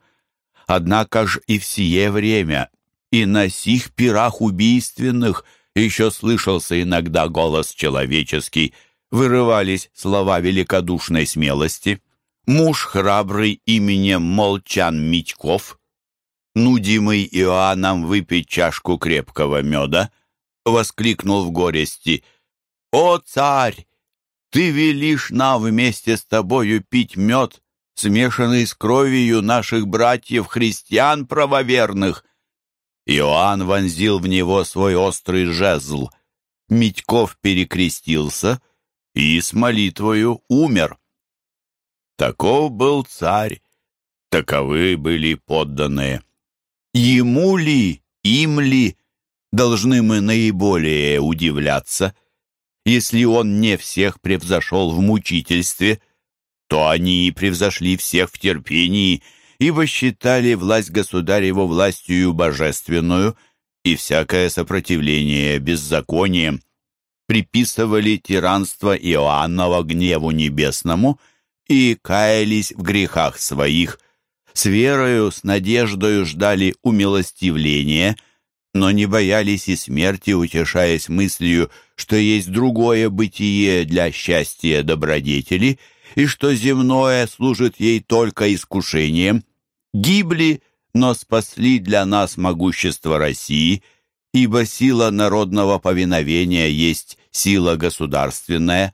Однако ж и в сие время и на сих пирах убийственных еще слышался иногда голос человеческий, вырывались слова великодушной смелости. Муж храбрый именем Молчан Митьков, нудимый Иоанном выпить чашку крепкого меда, воскликнул в горести «О, царь! Ты велишь нам вместе с тобою пить мед, смешанный с кровью наших братьев-христиан правоверных!» Иоанн вонзил в него свой острый жезл. Митьков перекрестился и с молитвою умер. Таков был царь, таковы были подданные. Ему ли, им ли, должны мы наиболее удивляться? Если он не всех превзошел в мучительстве, то они и превзошли всех в терпении ибо считали власть государеву властью божественную и всякое сопротивление беззаконием, приписывали тиранство Иоаннова гневу небесному и каялись в грехах своих, с верою, с надеждою ждали умилостивления, но не боялись и смерти, утешаясь мыслью, что есть другое бытие для счастья добродетели — и что земное служит ей только искушением, гибли, но спасли для нас могущество России, ибо сила народного повиновения есть сила государственная.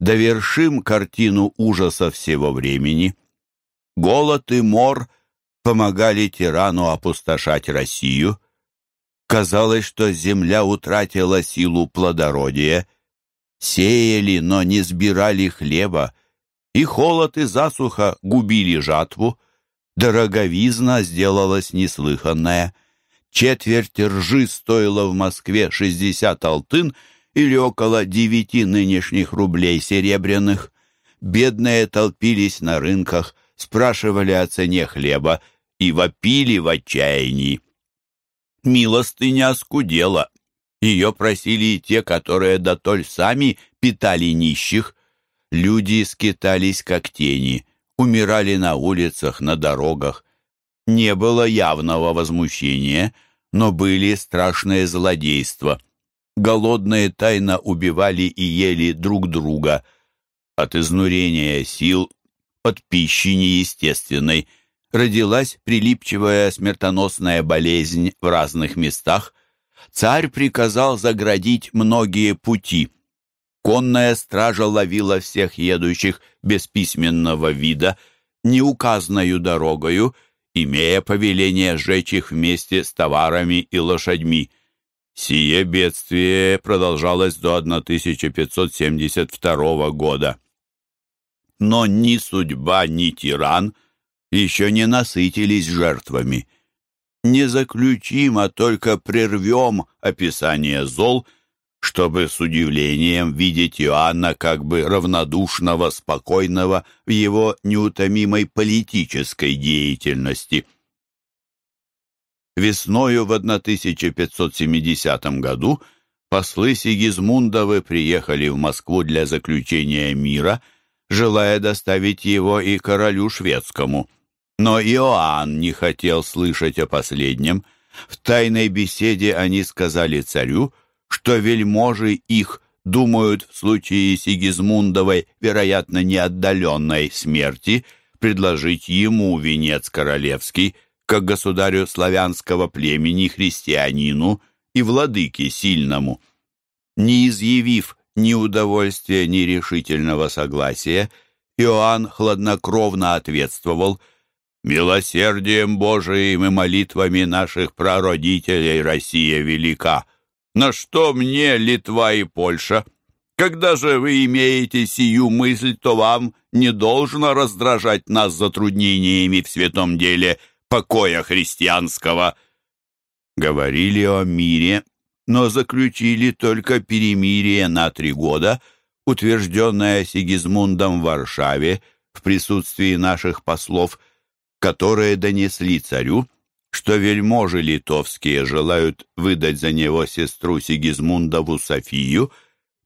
Довершим картину ужаса всего времени. Голод и мор помогали тирану опустошать Россию. Казалось, что земля утратила силу плодородия – Сеяли, но не сбирали хлеба, и холод и засуха губили жатву. Дороговизна сделалась неслыханная. Четверть ржи стоила в Москве 60 алтын или около девяти нынешних рублей серебряных. Бедные толпились на рынках, спрашивали о цене хлеба и вопили в отчаянии. Милостыня оскудела, ее просили и те, которые дотоль сами питали нищих. Люди скитались как тени, умирали на улицах, на дорогах. Не было явного возмущения, но были страшные злодейства. Голодные тайно убивали и ели друг друга. От изнурения сил, от пищи неестественной, родилась прилипчивая смертоносная болезнь в разных местах, царь приказал заградить многие пути. Конная стража ловила всех едущих без письменного вида, неуказанную дорогою, имея повеление сжечь их вместе с товарами и лошадьми. Сие бедствие продолжалось до 1572 года. Но ни судьба, ни тиран еще не насытились жертвами не заключим, а только прервем описание зол, чтобы с удивлением видеть Иоанна как бы равнодушного, спокойного в его неутомимой политической деятельности. Весною в 1570 году послы Сигизмундовы приехали в Москву для заключения мира, желая доставить его и королю шведскому – но Иоанн не хотел слышать о последнем. В тайной беседе они сказали царю, что вельможи их думают в случае Сигизмундовой, вероятно, неотдаленной смерти, предложить ему венец королевский, как государю славянского племени, христианину и владыке сильному. Не изъявив ни удовольствия, ни решительного согласия, Иоанн хладнокровно ответствовал – Милосердием Божиим и молитвами наших прародителей Россия велика. На что мне Литва и Польша? Когда же вы имеете сию мысль, то вам не должно раздражать нас затруднениями в святом деле покоя христианского. Говорили о мире, но заключили только перемирие на три года, утвержденное Сигизмундом в Варшаве в присутствии наших послов – которые донесли царю, что вельможи литовские желают выдать за него сестру Сигизмундову Софию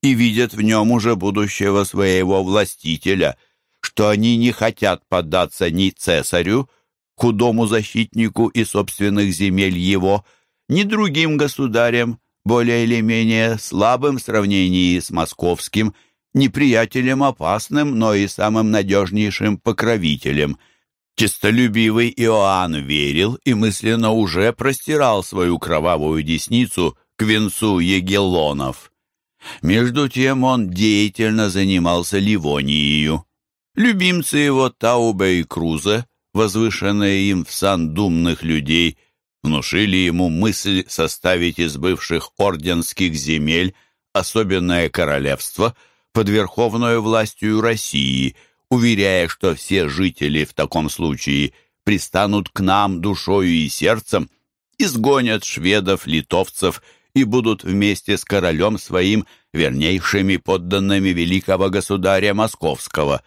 и видят в нем уже будущего своего властителя, что они не хотят поддаться ни цесарю, худому защитнику и собственных земель его, ни другим государям, более или менее слабым в сравнении с московским, неприятелем опасным, но и самым надежнейшим покровителем. Честолюбивый Иоанн верил и мысленно уже простирал свою кровавую десницу к венцу егелонов. Между тем он деятельно занимался Ливонией. Любимцы его Таубе и Крузе, возвышенные им в сан думных людей, внушили ему мысль составить из бывших орденских земель особенное королевство под верховную властью России, уверяя, что все жители в таком случае пристанут к нам душою и сердцем, изгонят шведов, литовцев и будут вместе с королем своим вернейшими подданными великого государя Московского.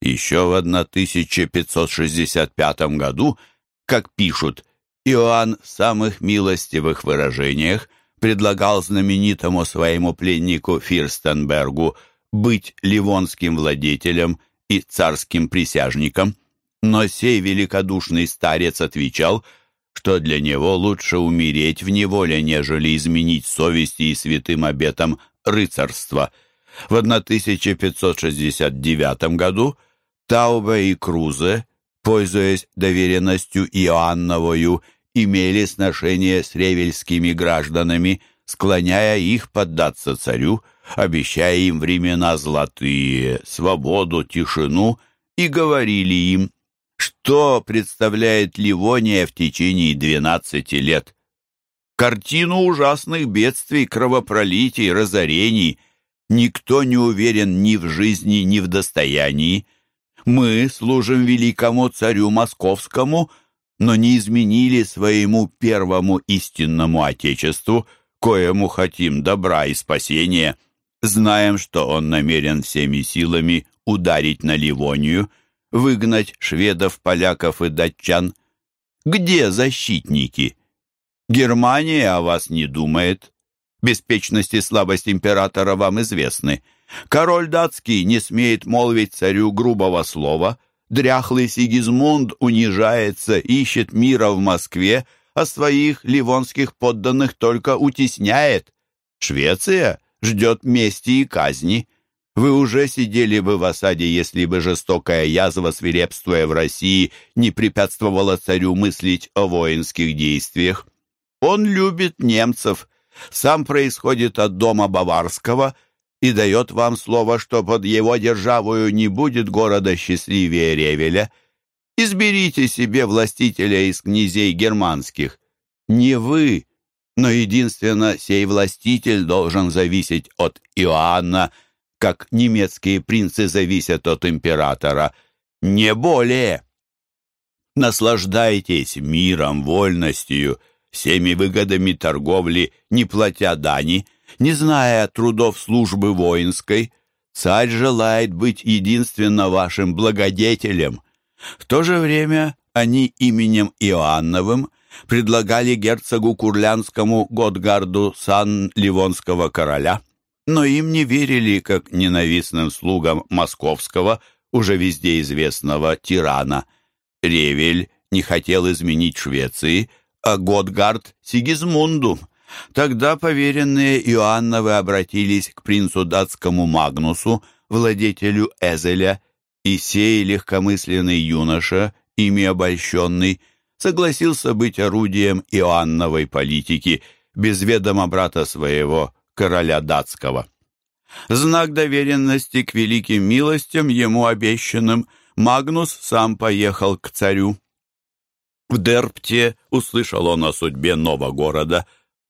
Еще в 1565 году, как пишут, Иоанн в самых милостивых выражениях предлагал знаменитому своему пленнику Фирстенбергу быть ливонским владетелем и царским присяжником, но сей великодушный старец отвечал – что для него лучше умереть в неволе, нежели изменить совести и святым обетам рыцарства. В 1569 году Таубе и Крузе, пользуясь доверенностью Иоанновою, имели сношение с ревельскими гражданами, склоняя их поддаться царю, обещая им времена золотые, свободу, тишину, и говорили им, что представляет Ливония в течение 12 лет? Картину ужасных бедствий, кровопролитий, разорений. Никто не уверен ни в жизни, ни в достоянии. Мы служим великому царю московскому, но не изменили своему первому истинному отечеству, коему хотим добра и спасения. Знаем, что он намерен всеми силами ударить на Ливонию – выгнать шведов, поляков и датчан? Где защитники? Германия о вас не думает. Беспечность и слабость императора вам известны. Король датский не смеет молвить царю грубого слова. Дряхлый Сигизмунд унижается, ищет мира в Москве, а своих ливонских подданных только утесняет. Швеция ждет мести и казни. Вы уже сидели бы в осаде, если бы жестокая язва, свирепствуя в России, не препятствовала царю мыслить о воинских действиях. Он любит немцев, сам происходит от дома Баварского и дает вам слово, что под его державою не будет города счастливее Ревеля. Изберите себе властителя из князей германских. Не вы, но единственно сей властитель должен зависеть от Иоанна, как немецкие принцы зависят от императора, не более. Наслаждайтесь миром, вольностью, всеми выгодами торговли, не платя дани, не зная трудов службы воинской. Царь желает быть единственно вашим благодетелем. В то же время они именем Иоанновым предлагали герцогу Курлянскому Готгарду сан Ливонского короля – но им не верили как ненавистным слугам московского, уже везде известного тирана. Ревель не хотел изменить Швеции, а Готгард — Сигизмунду. Тогда поверенные Иоанновы обратились к принцу датскому Магнусу, владетелю Эзеля, и сей легкомысленный юноша, ими обольщенный, согласился быть орудием Иоанновой политики без ведома брата своего, короля датского. Знак доверенности к великим милостям ему обещанным Магнус сам поехал к царю. В Дерпте услышал он о судьбе нового города,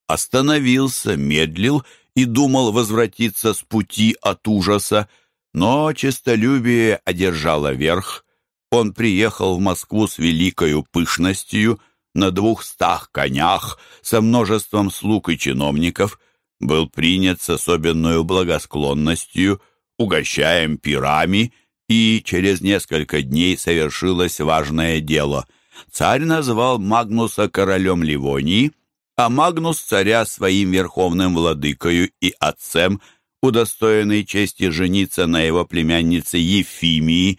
остановился, медлил и думал возвратиться с пути от ужаса, но честолюбие одержало верх. Он приехал в Москву с великою пышностью, на двухстах конях, со множеством слуг и чиновников, был принят с особенной благосклонностью, угощаем пирами, и через несколько дней совершилось важное дело. Царь назвал Магнуса королем Ливонии, а Магнус царя своим верховным владыкою и отцем, удостоенный чести жениться на его племяннице Ефимии,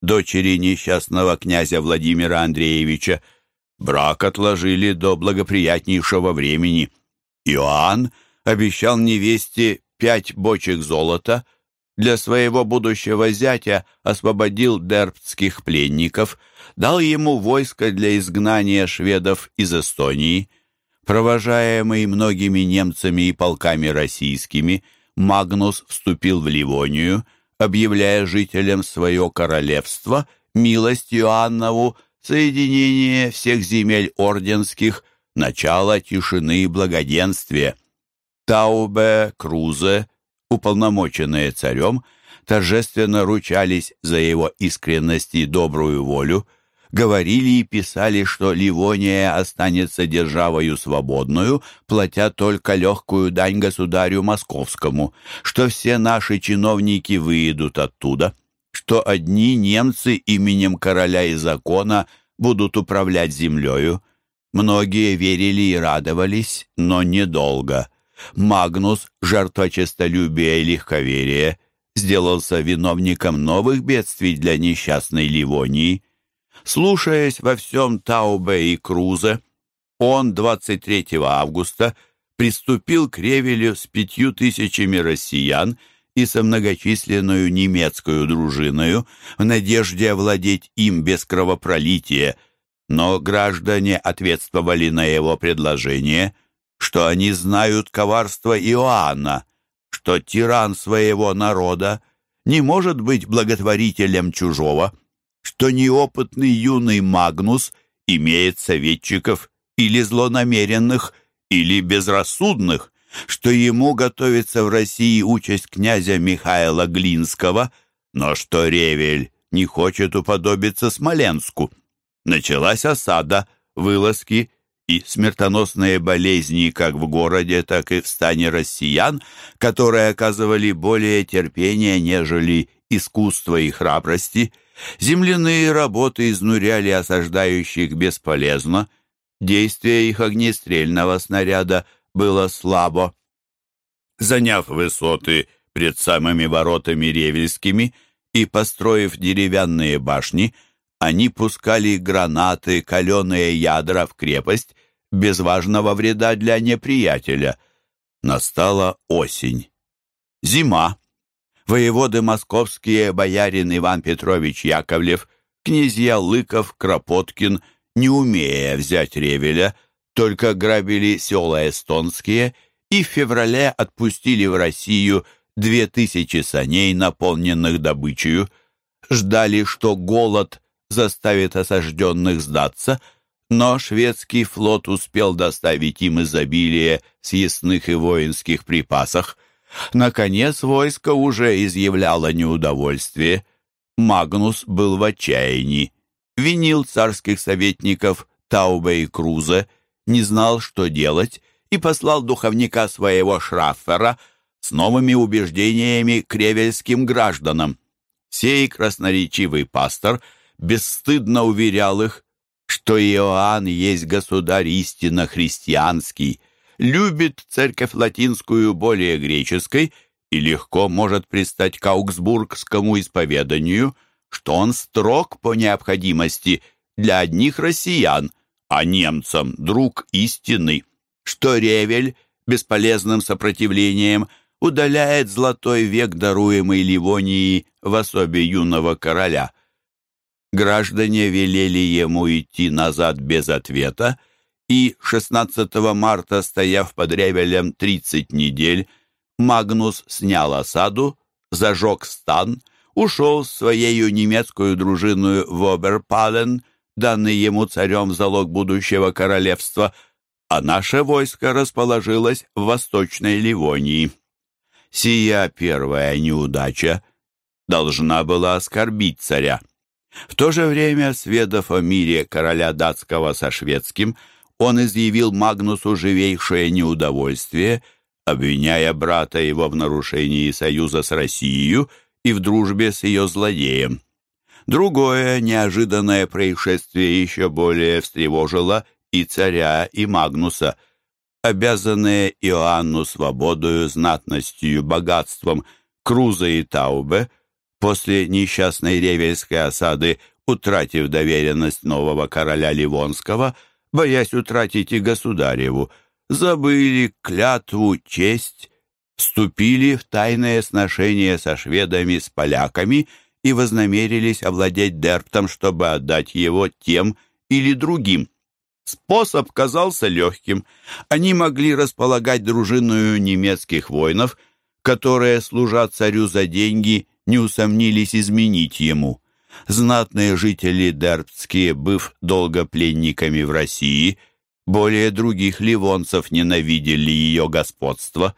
дочери несчастного князя Владимира Андреевича. Брак отложили до благоприятнейшего времени. Иоанн обещал невесте пять бочек золота, для своего будущего зятя освободил дербтских пленников, дал ему войско для изгнания шведов из Эстонии. Провожаемый многими немцами и полками российскими, Магнус вступил в Ливонию, объявляя жителям свое королевство, милость Иоаннову, соединение всех земель орденских, начало тишины и благоденствия. Таубе, Крузе, уполномоченные царем, торжественно ручались за его искренность и добрую волю, говорили и писали, что Ливония останется державою свободную, платя только легкую дань государю московскому, что все наши чиновники выйдут оттуда, что одни немцы именем короля и закона будут управлять землею. Многие верили и радовались, но недолго. Магнус, жертва честолюбия и легковерия, сделался виновником новых бедствий для несчастной Ливонии. Слушаясь во всем Таубе и Крузе, он 23 августа приступил к Ревелю с пятью тысячами россиян и со многочисленную немецкую дружиною в надежде овладеть им без кровопролития, но граждане ответствовали на его предложение – что они знают коварство Иоанна, что тиран своего народа не может быть благотворителем чужого, что неопытный юный Магнус имеет советчиков или злонамеренных, или безрассудных, что ему готовится в России участь князя Михаила Глинского, но что Ревель не хочет уподобиться Смоленску. Началась осада, вылазки и смертоносные болезни как в городе, так и в стане россиян, которые оказывали более терпения, нежели искусство и храбрости, земляные работы изнуряли осаждающих бесполезно, действие их огнестрельного снаряда было слабо. Заняв высоты пред самыми воротами Ревельскими и построив деревянные башни, они пускали гранаты, каленые ядра в крепость без важного вреда для неприятеля. Настала осень. Зима. Воеводы московские, боярин Иван Петрович Яковлев, князья Лыков, Кропоткин, не умея взять Ревеля, только грабили села эстонские и в феврале отпустили в Россию две тысячи саней, наполненных добычей, ждали, что голод заставит осажденных сдаться – но шведский флот успел доставить им изобилие съестных и воинских припасах. Наконец войско уже изъявляло неудовольствие. Магнус был в отчаянии. Винил царских советников Таубе и Крузе, не знал, что делать, и послал духовника своего Шраффера с новыми убеждениями к ревельским гражданам. Сей красноречивый пастор бесстыдно уверял их, что Иоанн есть государь истинно христианский, любит церковь латинскую более греческой и легко может пристать к аугсбургскому исповеданию, что он строг по необходимости для одних россиян, а немцам друг истинный, что Ревель бесполезным сопротивлением удаляет золотой век, даруемый Ливонии в особе юного короля – граждане велели ему идти назад без ответа, и 16 марта, стояв под Ревелем 30 недель, Магнус снял осаду, зажег стан, ушел с своей немецкую дружину в Оберпален, данный ему царем в залог будущего королевства, а наше войско расположилось в Восточной Ливонии. Сия первая неудача должна была оскорбить царя. В то же время, сведав о мире короля датского со шведским, он изъявил Магнусу живейшее неудовольствие, обвиняя брата его в нарушении союза с Россией и в дружбе с ее злодеем. Другое неожиданное происшествие еще более встревожило и царя, и Магнуса. Обязанные Иоанну свободою, знатностью, богатством Круза и Таубе После несчастной Ревельской осады, утратив доверенность нового короля Ливонского, боясь утратить и государеву, забыли клятву честь, вступили в тайное сношение со шведами с поляками и вознамерились овладеть Дерптом, чтобы отдать его тем или другим. Способ казался легким. Они могли располагать дружиною немецких воинов, которые, служа царю за деньги, не усомнились изменить ему. Знатные жители Дербтские, быв долго пленниками в России, более других ливонцев ненавидели ее господство.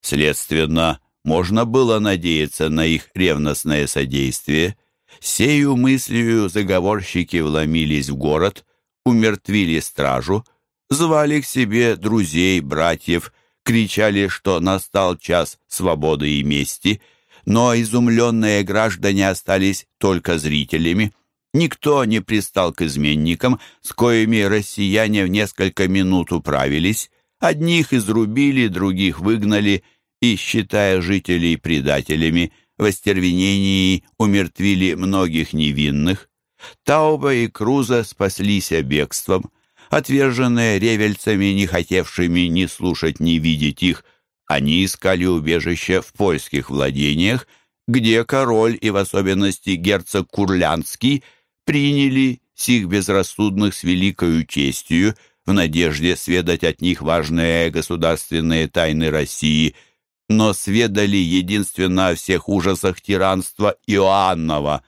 Следственно, можно было надеяться на их ревностное содействие. Сею мыслью заговорщики вломились в город, умертвили стражу, звали к себе друзей, братьев, кричали, что настал час свободы и мести — но изумленные граждане остались только зрителями. Никто не пристал к изменникам, с коими россияне в несколько минут управились. Одних изрубили, других выгнали и, считая жителей предателями, в остервенении умертвили многих невинных. Тауба и Круза спаслись бегством. Отверженные ревельцами, не хотевшими ни слушать, ни видеть их, они искали убежище в польских владениях, где король и в особенности герцог Курлянский приняли сих безрассудных с великою честью в надежде сведать от них важные государственные тайны России, но сведали единственно о всех ужасах тиранства Иоаннова.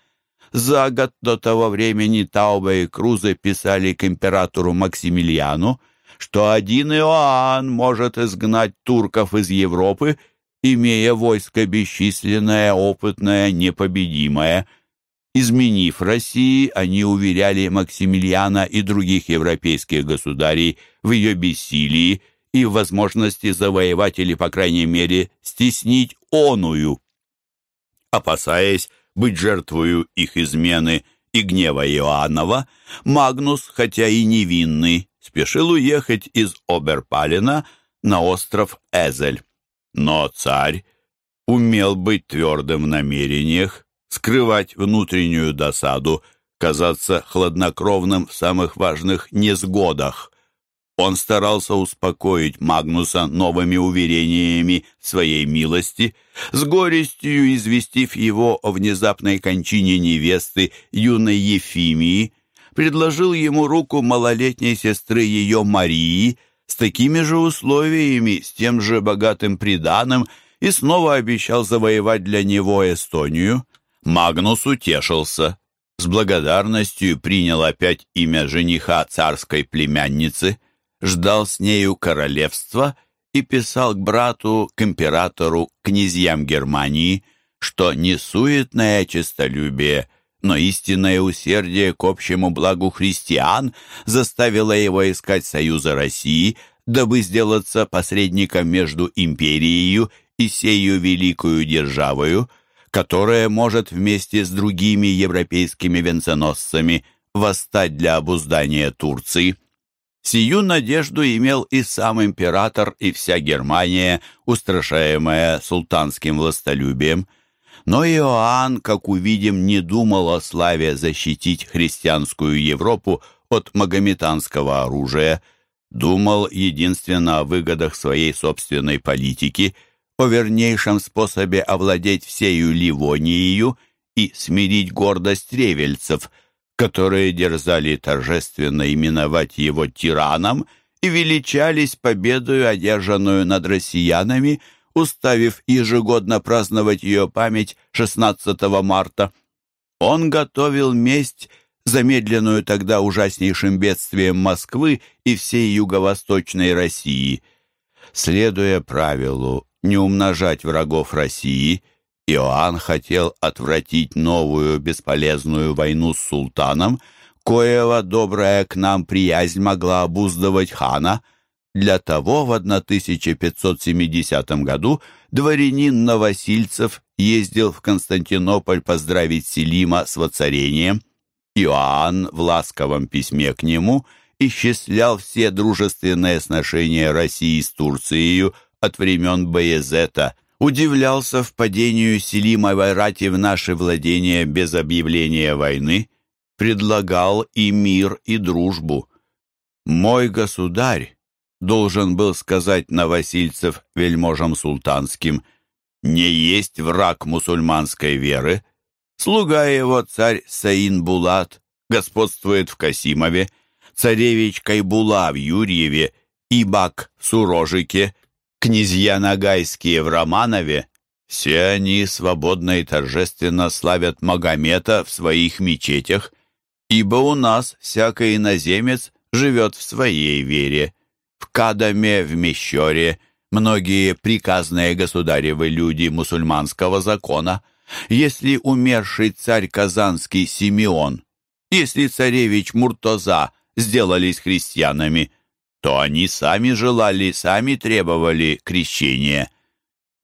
За год до того времени Тауба и Крузе писали к императору Максимилиану, что один Иоанн может изгнать турков из Европы, имея войско бесчисленное, опытное, непобедимое. Изменив России, они уверяли Максимилиана и других европейских государей в ее бессилии и в возможности завоевать или, по крайней мере, стеснить оную. Опасаясь быть жертвою их измены и гнева Иоаннова, Магнус, хотя и невинный, спешил уехать из Оберпалена на остров Эзель. Но царь умел быть твердым в намерениях, скрывать внутреннюю досаду, казаться хладнокровным в самых важных несгодах. Он старался успокоить Магнуса новыми уверениями своей милости, с горестью известив его о внезапной кончине невесты юной Ефимии, предложил ему руку малолетней сестры ее Марии с такими же условиями, с тем же богатым приданым и снова обещал завоевать для него Эстонию. Магнус утешился. С благодарностью принял опять имя жениха царской племянницы, ждал с нею королевства и писал к брату, к императору, князьям Германии, что несуетное честолюбие – но истинное усердие к общему благу христиан заставило его искать союза России, дабы сделаться посредником между империей и сею великую державою, которая может вместе с другими европейскими венценосцами восстать для обуздания Турции. Сию надежду имел и сам император, и вся Германия, устрашаемая султанским властолюбием – но Иоанн, как увидим, не думал о славе защитить христианскую Европу от магометанского оружия, думал единственно о выгодах своей собственной политики, о вернейшем способе овладеть всею Ливонией и смирить гордость ревельцев, которые дерзали торжественно именовать его тираном и величались победою, одержанную над россиянами, уставив ежегодно праздновать ее память 16 марта. Он готовил месть, замедленную тогда ужаснейшим бедствием Москвы и всей юго-восточной России. Следуя правилу не умножать врагов России, Иоанн хотел отвратить новую бесполезную войну с султаном, коего добрая к нам приязнь могла обуздывать хана, для того в 1570 году дворянин Новосильцев ездил в Константинополь поздравить Селима с воцарением. Иоанн в ласковом письме к нему исчислял все дружественные сношения России с Турцией от времен Баязета, удивлялся впадению Селимовой рати в наши владения без объявления войны, предлагал и мир, и дружбу. «Мой государь», должен был сказать Новосильцев вельможам султанским, не есть враг мусульманской веры. Слуга его, царь Саин Булат, господствует в Касимове, царевич Кайбула в Юрьеве, Ибак в Сурожике, князья Нагайские в Романове, все они свободно и торжественно славят Магомета в своих мечетях, ибо у нас всякий иноземец живет в своей вере. В Кадаме, в Мещере, многие приказные государевы люди мусульманского закона, если умерший царь Казанский Симеон, если царевич Муртоза сделались христианами, то они сами желали, сами требовали крещения.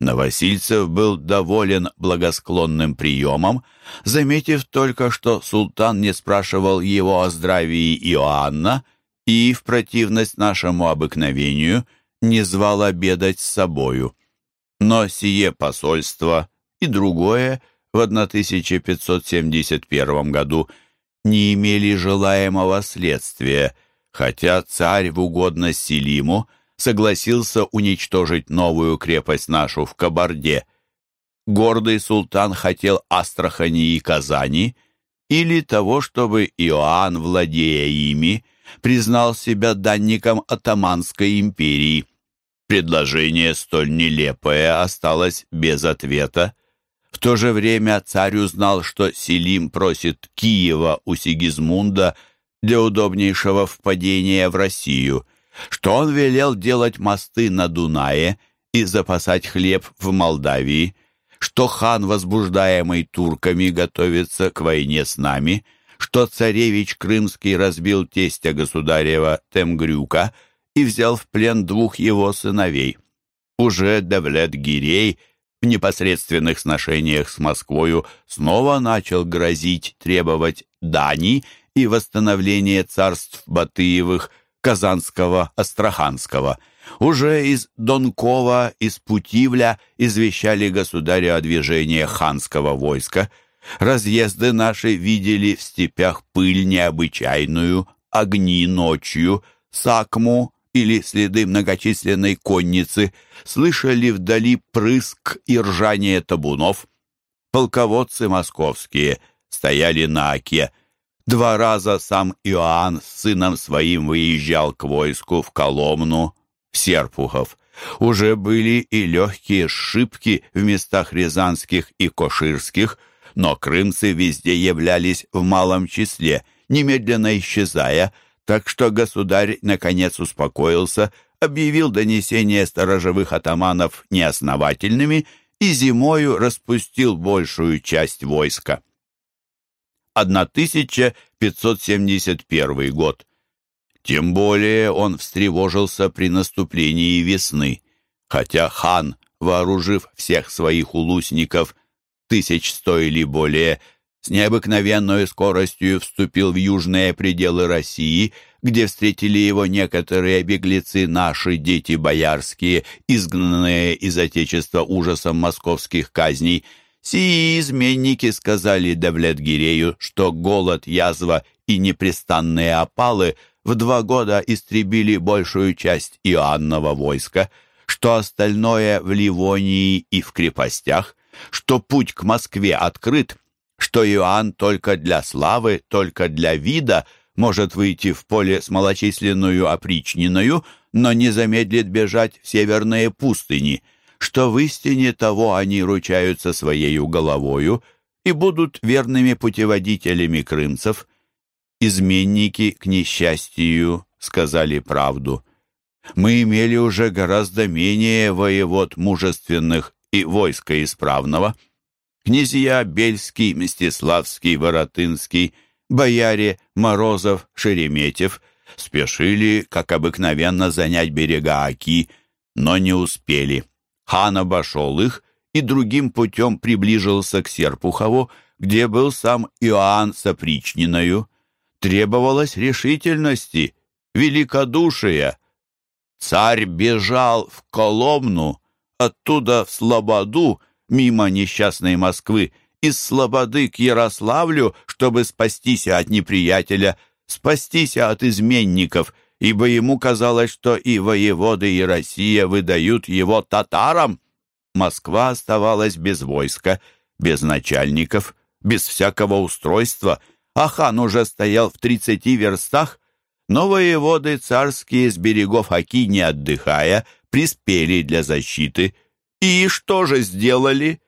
Новосильцев был доволен благосклонным приемом, заметив только, что султан не спрашивал его о здравии Иоанна и, в противность нашему обыкновению, не звал обедать с собою. Но сие посольство и другое в 1571 году не имели желаемого следствия, хотя царь в угодность Селиму согласился уничтожить новую крепость нашу в Кабарде. Гордый султан хотел Астрахани и Казани, или того, чтобы Иоанн, владея ими, признал себя данником Атаманской империи. Предложение столь нелепое осталось без ответа. В то же время царь узнал, что Селим просит Киева у Сигизмунда для удобнейшего впадения в Россию – что он велел делать мосты на Дунае и запасать хлеб в Молдавии, что хан, возбуждаемый турками, готовится к войне с нами, что царевич Крымский разбил тестя государева Темгрюка и взял в плен двух его сыновей. Уже Давлет-Гирей в непосредственных сношениях с Москвою снова начал грозить требовать дани и восстановления царств Батыевых – Казанского, Астраханского. Уже из Донкова, из Путивля извещали государя о движении ханского войска. Разъезды наши видели в степях пыль необычайную, огни ночью, сакму или следы многочисленной конницы, слышали вдали прыск и ржание табунов. Полководцы московские стояли на оке, Два раза сам Иоанн с сыном своим выезжал к войску в Коломну, в Серпухов. Уже были и легкие шибки в местах рязанских и коширских, но крымцы везде являлись в малом числе, немедленно исчезая, так что государь наконец успокоился, объявил донесения сторожевых атаманов неосновательными и зимою распустил большую часть войска. 1571 год. Тем более он встревожился при наступлении весны, хотя хан, вооружив всех своих улусников, тысяч сто или более, с необыкновенной скоростью вступил в южные пределы России, где встретили его некоторые беглецы, наши дети боярские, изгнанные из отечества ужасом московских казней, Сии изменники сказали Давлет-Гирею, что голод, язва и непрестанные опалы в два года истребили большую часть Иоаннова войска, что остальное в Ливонии и в крепостях, что путь к Москве открыт, что Иоанн только для славы, только для вида может выйти в поле с малочисленную опричниною, но не замедлит бежать в северные пустыни – что в истине того они ручаются своею головою и будут верными путеводителями крымцев. Изменники, к несчастью, сказали правду. Мы имели уже гораздо менее воевод мужественных и войска исправного. Князья Бельский, Мстиславский, Воротынский, бояре Морозов, Шереметьев спешили, как обыкновенно, занять берега Аки, но не успели. Хан обошел их и другим путем приближился к Серпухову, где был сам Иоанн с опричниною. Требовалось решительности, великодушия. Царь бежал в Коломну, оттуда в Слободу, мимо несчастной Москвы, из Слободы к Ярославлю, чтобы спастись от неприятеля, спастись от изменников, ибо ему казалось, что и воеводы, и Россия выдают его татарам. Москва оставалась без войска, без начальников, без всякого устройства, а хан уже стоял в тридцати верстах, но воеводы царские с берегов Оки, не отдыхая, приспели для защиты. И что же сделали?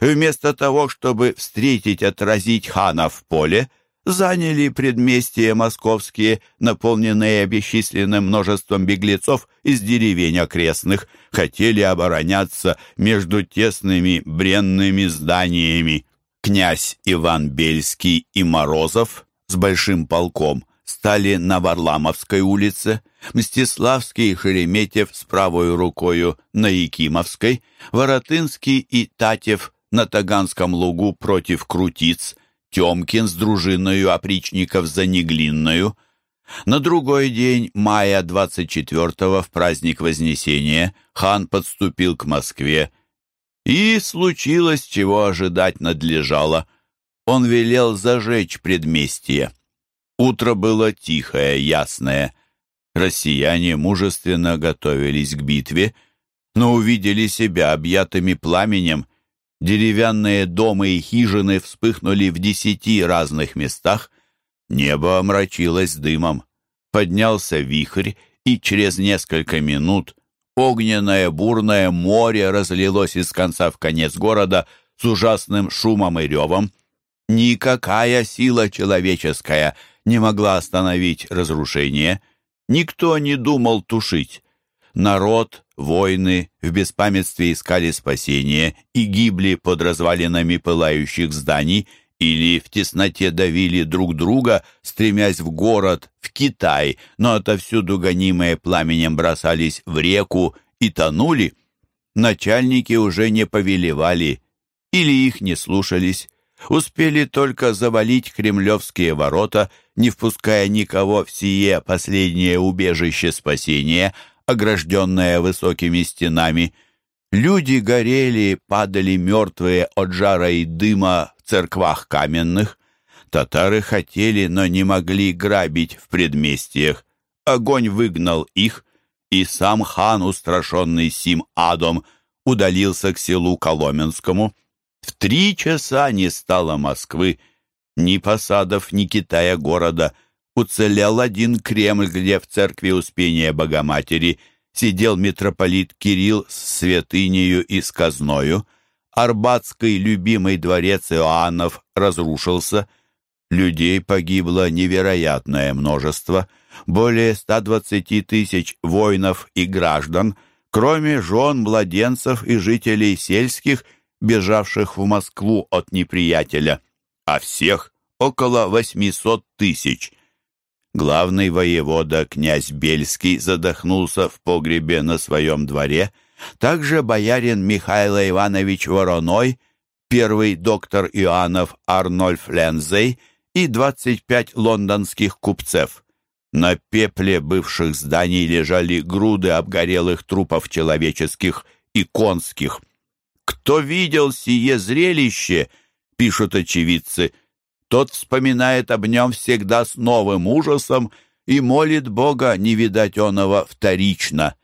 Вместо того, чтобы встретить, отразить хана в поле, заняли предместья московские, наполненные бесчисленным множеством беглецов из деревень окрестных, хотели обороняться между тесными бренными зданиями. Князь Иван Бельский и Морозов с большим полком стали на Варламовской улице, Мстиславский и Шереметьев с правой рукою на Якимовской, Воротынский и Татев на Таганском лугу против Крутиц, Тёмкин с дружиною опричников за Неглинную. На другой день, мая 24-го, в праздник Вознесения, хан подступил к Москве, и случилось, чего ожидать надлежало. Он велел зажечь предместье. Утро было тихое, ясное. Россияне мужественно готовились к битве, но увидели себя объятыми пламенем. Деревянные дома и хижины вспыхнули в десяти разных местах. Небо омрачилось дымом. Поднялся вихрь, и через несколько минут огненное бурное море разлилось из конца в конец города с ужасным шумом и ревом. Никакая сила человеческая не могла остановить разрушение. Никто не думал тушить. Народ, воины в беспамятстве искали спасения и гибли под развалинами пылающих зданий или в тесноте давили друг друга, стремясь в город, в Китай, но отовсюду гонимые пламенем бросались в реку и тонули. Начальники уже не повелевали или их не слушались успели только завалить кремлевские ворота, не впуская никого в сие последнее убежище спасения, огражденное высокими стенами. Люди горели, падали мертвые от жара и дыма в церквах каменных. Татары хотели, но не могли грабить в предместьях. Огонь выгнал их, и сам хан, устрашенный сим адом, удалился к селу Коломенскому. В три часа не стало Москвы, ни посадов, ни Китая города. Уцелел один Кремль, где в церкви Успения Богоматери сидел митрополит Кирилл с святынею и с казною. Арбатский любимый дворец Иоаннов разрушился. Людей погибло невероятное множество. Более 120 тысяч воинов и граждан, кроме жен, младенцев и жителей сельских – бежавших в Москву от неприятеля, а всех около 800 тысяч. Главный воевода князь Бельский задохнулся в погребе на своем дворе, также боярин Михаил Иванович Вороной, первый доктор Иоаннов Арнольф Лензей и 25 лондонских купцев. На пепле бывших зданий лежали груды обгорелых трупов человеческих и конских – кто видел сие зрелище, пишут очевидцы, тот вспоминает об нем всегда с новым ужасом и молит Бога не видать оного вторично.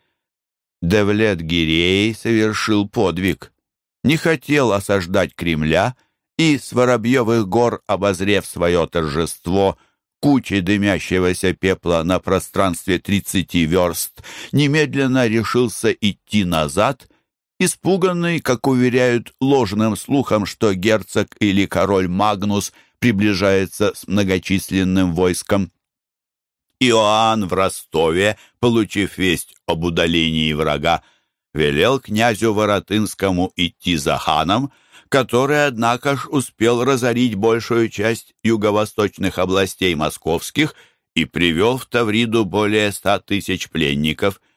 Девлет Гирей совершил подвиг. Не хотел осаждать Кремля и с Воробьевых гор, обозрев свое торжество, кучей дымящегося пепла на пространстве тридцати верст, немедленно решился идти назад — Испуганный, как уверяют, ложным слухом, что герцог или король Магнус приближается с многочисленным войском. Иоанн в Ростове, получив весть об удалении врага, велел князю Воротынскому идти за ханом, который, однако ж, успел разорить большую часть юго-восточных областей московских и привел в Тавриду более ста тысяч пленников –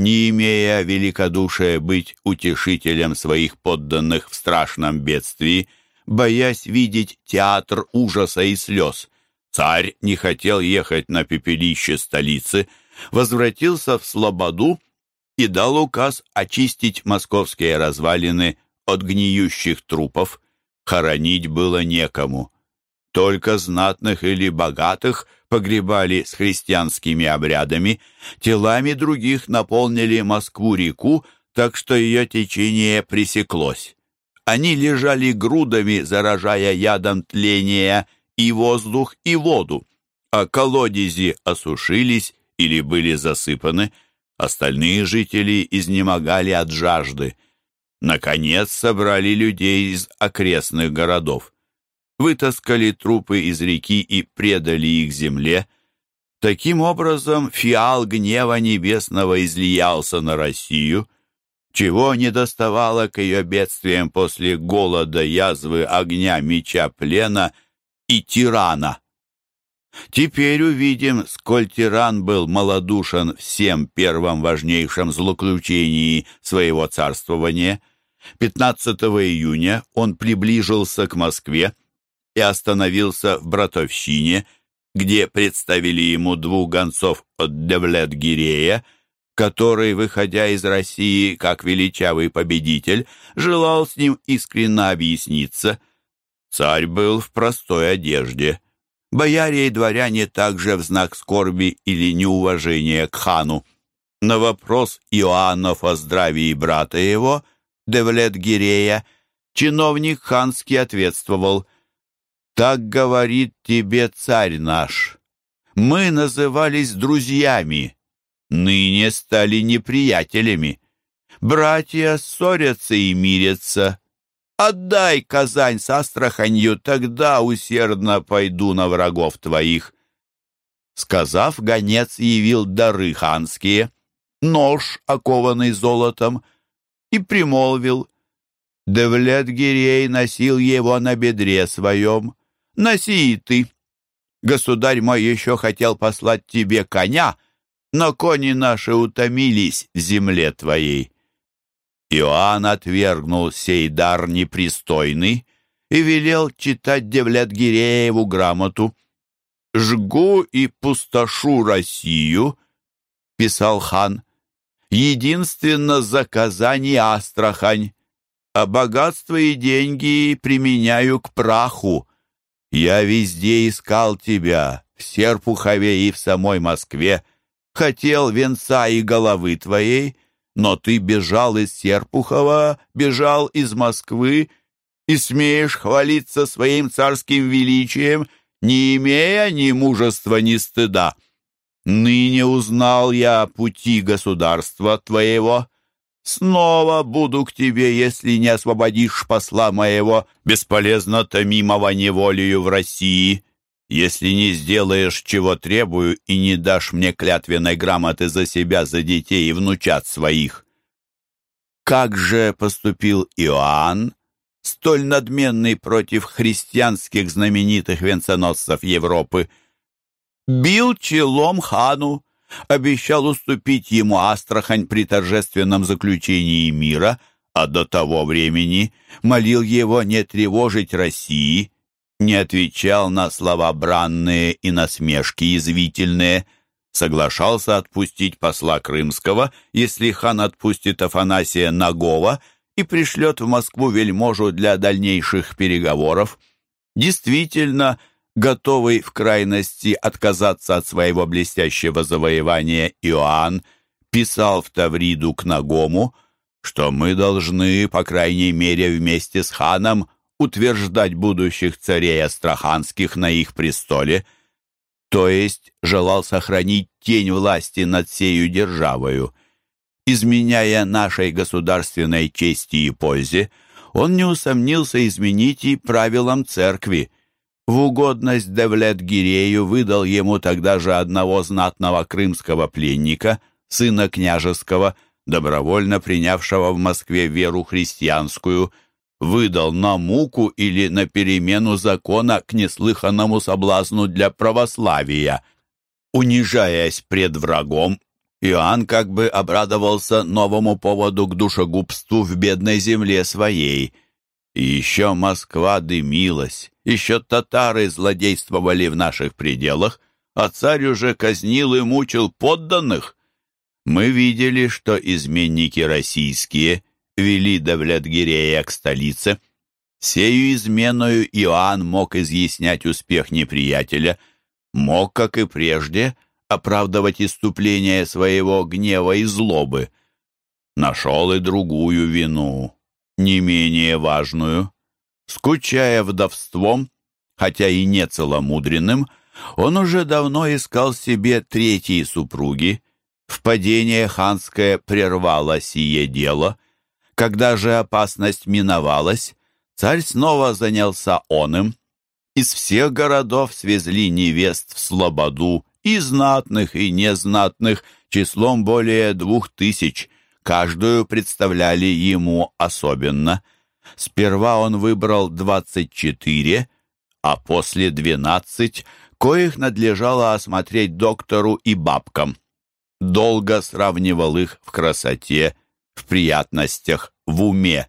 не имея великодушия быть утешителем своих подданных в страшном бедствии, боясь видеть театр ужаса и слез. Царь не хотел ехать на пепелище столицы, возвратился в Слободу и дал указ очистить московские развалины от гниющих трупов. Хоронить было некому. Только знатных или богатых погребали с христианскими обрядами, телами других наполнили Москву-реку, так что ее течение пресеклось. Они лежали грудами, заражая ядом тления и воздух, и воду, а колодези осушились или были засыпаны, остальные жители изнемогали от жажды. Наконец собрали людей из окрестных городов. Вытаскали трупы из реки и предали их земле. Таким образом, фиал гнева небесного излиялся на Россию, чего не доставало к ее бедствиям после голода, язвы, огня, меча, плена и тирана. Теперь увидим, сколь тиран был малодушен всем первом важнейшем злоключении своего царствования. 15 июня он приближился к Москве и остановился в Братовщине, где представили ему двух гонцов от Девлет-Гирея, который, выходя из России как величавый победитель, желал с ним искренне объясниться. Царь был в простой одежде. Бояре и дворяне также в знак скорби или неуважения к хану. На вопрос Иоаннов о здравии брата его, Девлет-Гирея, чиновник ханский ответствовал «Так говорит тебе царь наш. Мы назывались друзьями, ныне стали неприятелями. Братья ссорятся и мирятся. Отдай Казань с Астраханью, тогда усердно пойду на врагов твоих». Сказав, гонец явил дары ханские, нож, окованный золотом, и примолвил, «Девлет-гирей носил его на бедре своем, носи и ты. Государь мой еще хотел послать тебе коня, но кони наши утомились в земле твоей». Иоанн отвергнул сей дар непристойный и велел читать Девлет-Гирееву грамоту. «Жгу и пустошу Россию», — писал хан, — «единственно за Казань и Астрахань, а богатство и деньги применяю к праху. Я везде искал тебя, в Серпухове и в самой Москве, хотел венца и головы твоей, но ты бежал из Серпухова, бежал из Москвы и смеешь хвалиться своим царским величием, не имея ни мужества, ни стыда. Ныне узнал я пути государства твоего. Снова буду к тебе, если не освободишь посла моего, бесполезно томимого неволею в России. Если не сделаешь, чего требую, и не дашь мне клятвенной грамоты за себя, за детей и внучат своих. Как же поступил Иоанн, столь надменный против христианских знаменитых венценосцев Европы? Бил челом хану, обещал уступить ему Астрахань при торжественном заключении мира, а до того времени молил его не тревожить России, не отвечал на слова бранные и насмешки язвительные, соглашался отпустить посла Крымского, если хан отпустит Афанасия Нагова и пришлет в Москву вельможу для дальнейших переговоров. Действительно, готовый в крайности отказаться от своего блестящего завоевания Иоанн, писал в Тавриду к Нагому, что мы должны, по крайней мере, вместе с ханом утверждать будущих царей астраханских на их престоле, то есть желал сохранить тень власти над сею державою. Изменяя нашей государственной чести и пользе, он не усомнился изменить и правилам церкви. В угодность Девлет-Гирею выдал ему тогда же одного знатного крымского пленника, сына княжеского, добровольно принявшего в Москве веру христианскую – выдал на муку или на перемену закона к неслыханному соблазну для православия. Унижаясь пред врагом, Иоанн как бы обрадовался новому поводу к душегубству в бедной земле своей. И еще Москва дымилась, еще татары злодействовали в наших пределах, а царь уже казнил и мучил подданных. Мы видели, что изменники российские – вели Давлетгирея к столице, Сею изменою Иоанн мог изъяснять успех неприятеля, мог, как и прежде, оправдывать иступление своего гнева и злобы. Нашел и другую вину, не менее важную. Скучая вдовством, хотя и не целомудренным, он уже давно искал себе третьей супруги. Впадение ханское прервало сие дело. Когда же опасность миновалась, царь снова занялся оным. Из всех городов свезли невест в Слободу, и знатных, и незнатных, числом более двух тысяч. Каждую представляли ему особенно. Сперва он выбрал двадцать четыре, а после двенадцать, коих надлежало осмотреть доктору и бабкам. Долго сравнивал их в красоте, в приятностях, в уме.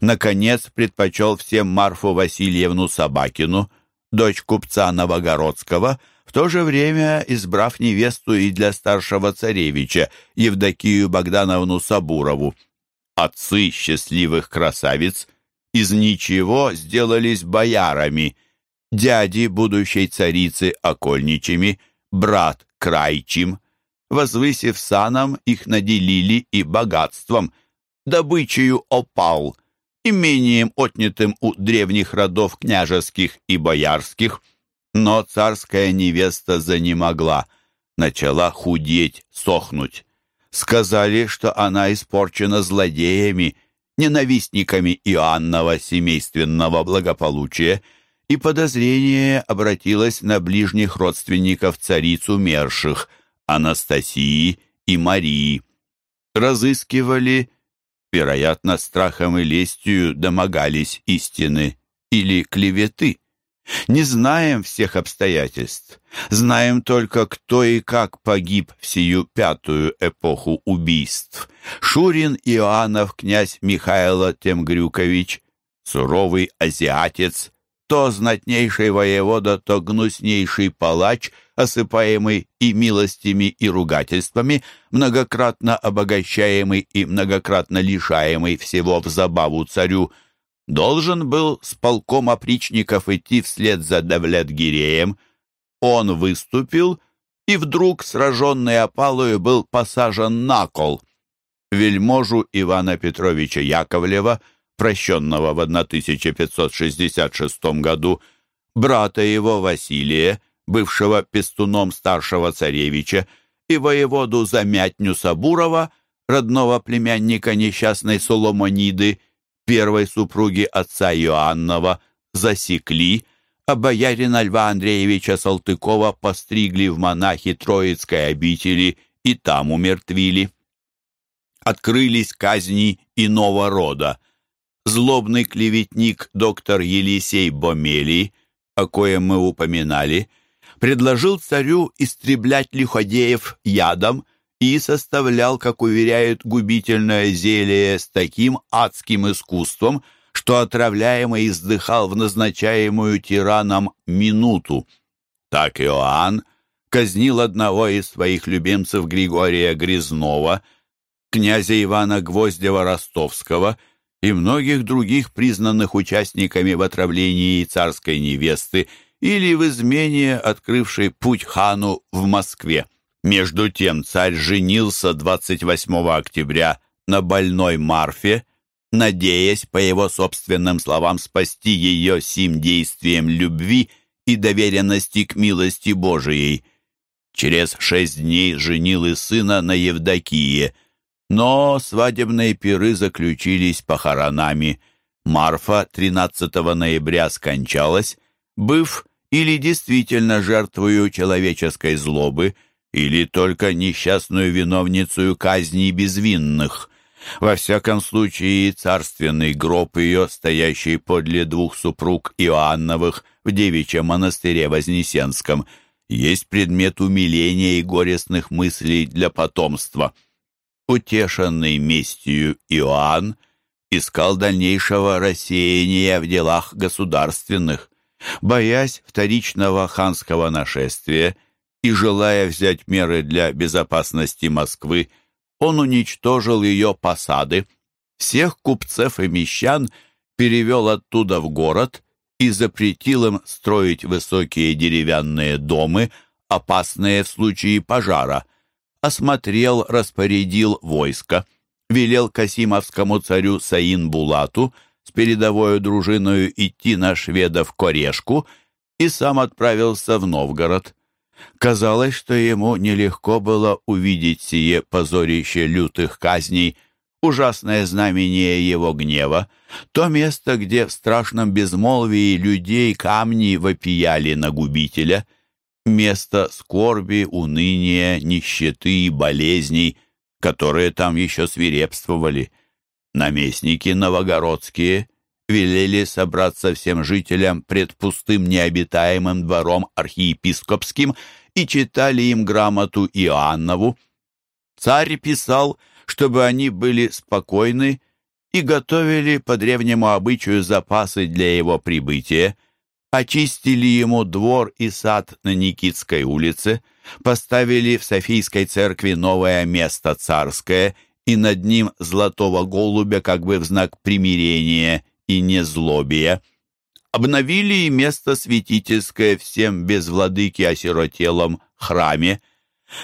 Наконец предпочел всем Марфу Васильевну Собакину, дочь купца Новогородского, в то же время избрав невесту и для старшего царевича, Евдокию Богдановну Сабурову. Отцы счастливых красавиц из ничего сделались боярами, дяди будущей царицы окольничами, брат крайчим. Возвысив саном, их наделили и богатством, добычею опал, имением, отнятым у древних родов княжеских и боярских – но царская невеста занемогла, начала худеть, сохнуть. Сказали, что она испорчена злодеями, ненавистниками Иоаннова семейственного благополучия, и подозрение обратилось на ближних родственников цариц умерших, Анастасии и Марии. Разыскивали, вероятно, страхом и лестью домогались истины или клеветы. Не знаем всех обстоятельств. Знаем только, кто и как погиб в сию пятую эпоху убийств. Шурин Иоаннов, князь Михайло Темгрюкович, суровый азиатец, то знатнейший воевода, то гнуснейший палач, осыпаемый и милостями, и ругательствами, многократно обогащаемый и многократно лишаемый всего в забаву царю – должен был с полком опричников идти вслед за Давлет-Гиреем. Он выступил и вдруг, сраженный опалою, был посажен на кол. Вельможу Ивана Петровича Яковлева, прощенного в 1566 году, брата его Василия, бывшего пестуном старшего царевича, и воеводу Замятню Сабурова, родного племянника несчастной Соломониды, первой супруги отца Иоаннова засекли, а боярина Льва Андреевича Салтыкова постригли в монахи Троицкой обители и там умертвили. Открылись казни иного рода. Злобный клеветник доктор Елисей Бомелий, о коем мы упоминали, предложил царю истреблять лиходеев ядом – и составлял, как уверяют, губительное зелье с таким адским искусством, что отравляемый издыхал в назначаемую тираном минуту. Так Иоанн казнил одного из своих любимцев Григория Грязнова, князя Ивана Гвоздева-Ростовского и многих других признанных участниками в отравлении царской невесты или в измене, открывшей путь хану в Москве. Между тем царь женился 28 октября на больной Марфе, надеясь, по его собственным словам, спасти ее сим действием любви и доверенности к милости Божией. Через шесть дней женил и сына на Евдокии, но свадебные пиры заключились похоронами. Марфа 13 ноября скончалась, быв или действительно жертвою человеческой злобы – или только несчастную виновницу казни безвинных. Во всяком случае, царственный гроб ее, стоящий подле двух супруг Иоанновых в девичьем монастыре Вознесенском, есть предмет умиления и горестных мыслей для потомства. Утешенный местью Иоанн искал дальнейшего рассеяния в делах государственных. Боясь вторичного ханского нашествия, и, желая взять меры для безопасности Москвы, он уничтожил ее посады, всех купцев и мещан перевел оттуда в город и запретил им строить высокие деревянные домы, опасные в случае пожара. Осмотрел, распорядил войско, велел Касимовскому царю Саин Булату с передовой дружиною идти на шведов Корешку и сам отправился в Новгород. Казалось, что ему нелегко было увидеть сие позорище лютых казней, ужасное знамение его гнева, то место, где в страшном безмолвии людей камни вопияли на губителя, место скорби, уныния, нищеты и болезней, которые там еще свирепствовали. Наместники новогородские велели собраться всем жителям пред пустым необитаемым двором архиепископским и читали им грамоту Иоаннову. Царь писал, чтобы они были спокойны и готовили по древнему обычаю запасы для его прибытия, очистили ему двор и сад на Никитской улице, поставили в Софийской церкви новое место царское и над ним золотого голубя как бы в знак примирения и незлобия. Обновили и место святительское всем без владыки осиротелом храме,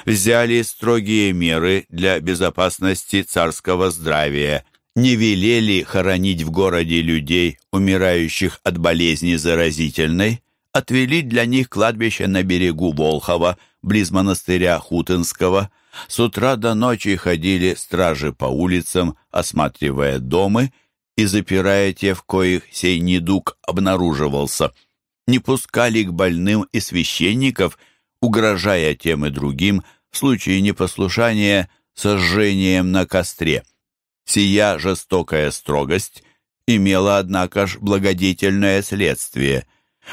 взяли строгие меры для безопасности царского здравия, не велели хоронить в городе людей, умирающих от болезни заразительной, отвели для них кладбище на берегу Волхова, близ монастыря Хутынского. С утра до ночи ходили стражи по улицам, осматривая дома и запирая те, в коих сей недуг обнаруживался. Не пускали к больным и священников, угрожая тем и другим в случае непослушания сожжением на костре. Сия жестокая строгость имела, однако ж, благодетельное следствие.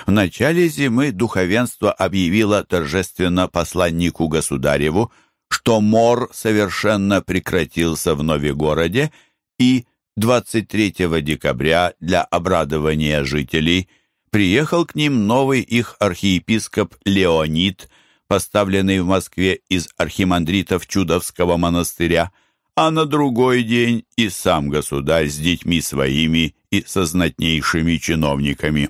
В начале зимы духовенство объявило торжественно посланнику государеву, что мор совершенно прекратился в Новегороде и 23 декабря для обрадования жителей приехал к ним новый их архиепископ Леонид, поставленный в Москве из архимандритов Чудовского монастыря, а на другой день и сам государь с детьми своими и со знатнейшими чиновниками.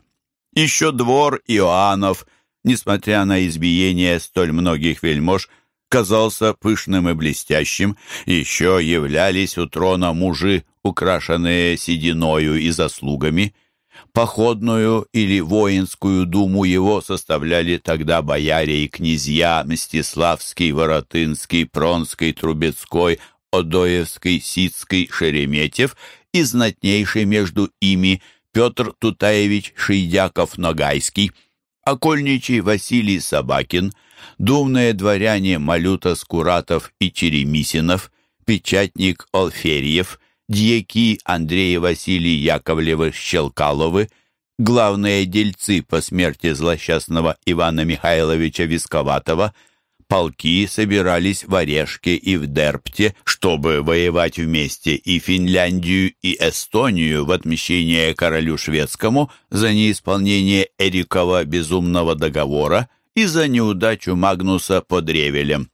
Еще двор Иоаннов, несмотря на избиение столь многих вельмож, казался пышным и блестящим, еще являлись у трона мужи, украшенные сединою и заслугами. Походную или воинскую думу его составляли тогда бояре и князья Мстиславский, Воротынский, Пронский, Трубецкой, Одоевский, Сицкий, Шереметьев и знатнейший между ими Петр Тутаевич Шейдяков-Ногайский, окольничий Василий Собакин – думные дворяне Малюта Скуратов и Черемисинов, печатник Олферьев, дьяки Андрей и Василий Яковлевы-Щелкаловы, главные дельцы по смерти злосчастного Ивана Михайловича Висковатого, полки собирались в Орешке и в Дерпте, чтобы воевать вместе и Финляндию, и Эстонию в отмещение королю шведскому за неисполнение Эрикова безумного договора – и за неудачу Магнуса под Ревелем.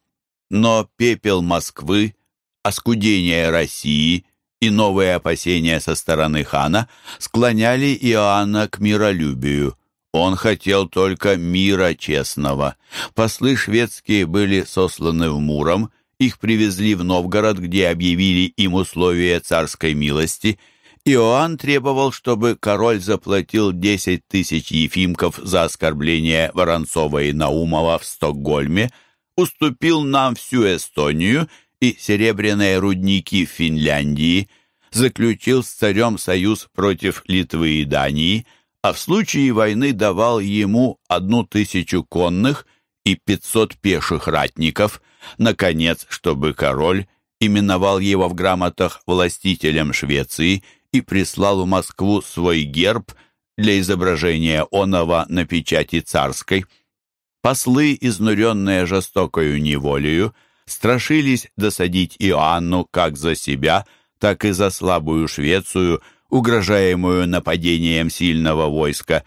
Но пепел Москвы, оскудение России и новые опасения со стороны хана склоняли Иоанна к миролюбию. Он хотел только мира честного. Послы шведские были сосланы в Муром, их привезли в Новгород, где объявили им условия царской милости – Иоанн требовал, чтобы король заплатил 10 тысяч ефимков за оскорбление Воронцова и Наумова в Стокгольме, уступил нам всю Эстонию и серебряные рудники в Финляндии, заключил с царем союз против Литвы и Дании, а в случае войны давал ему одну тысячу конных и 500 пеших ратников, наконец, чтобы король именовал его в грамотах властителем Швеции – и прислал в Москву свой герб для изображения оного на печати царской. Послы, изнуренные жестокою неволею, страшились досадить Иоанну как за себя, так и за слабую Швецию, угрожаемую нападением сильного войска,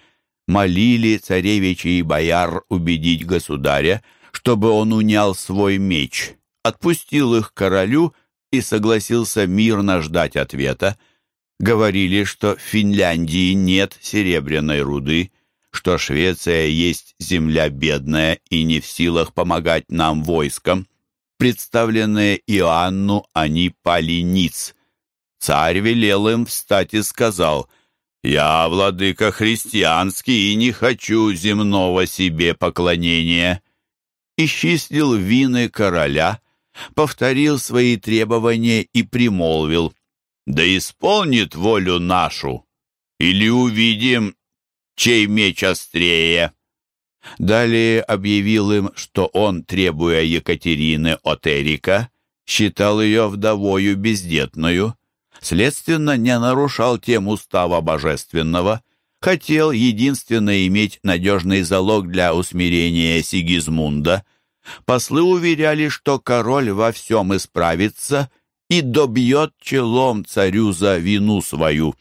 молили царевичей и бояр убедить государя, чтобы он унял свой меч, отпустил их королю и согласился мирно ждать ответа. Говорили, что в Финляндии нет серебряной руды, что Швеция есть земля бедная и не в силах помогать нам войскам. Представленные Иоанну, они пали ниц. Царь велел им встать и сказал, «Я, владыка христианский, и не хочу земного себе поклонения». Исчислил вины короля, повторил свои требования и примолвил, «Да исполнит волю нашу, или увидим, чей меч острее». Далее объявил им, что он, требуя Екатерины от Эрика, считал ее вдовою бездетную, следственно, не нарушал тем устава божественного, хотел единственно иметь надежный залог для усмирения Сигизмунда. Послы уверяли, что король во всем исправится и добьет челом царю за вину свою.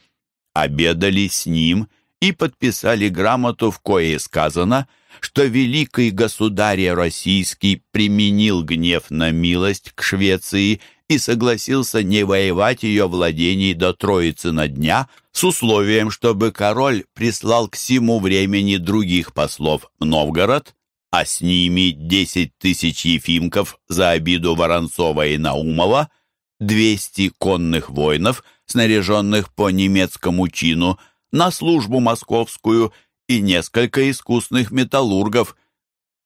Обедали с ним и подписали грамоту, в коей сказано — что великий государь российский применил гнев на милость к Швеции и согласился не воевать ее владений до Троицы на дня с условием, чтобы король прислал к сему времени других послов в Новгород, а с ними десять тысяч ефимков за обиду Воронцова и Наумова, двести конных воинов, снаряженных по немецкому чину, на службу московскую – и несколько искусных металлургов,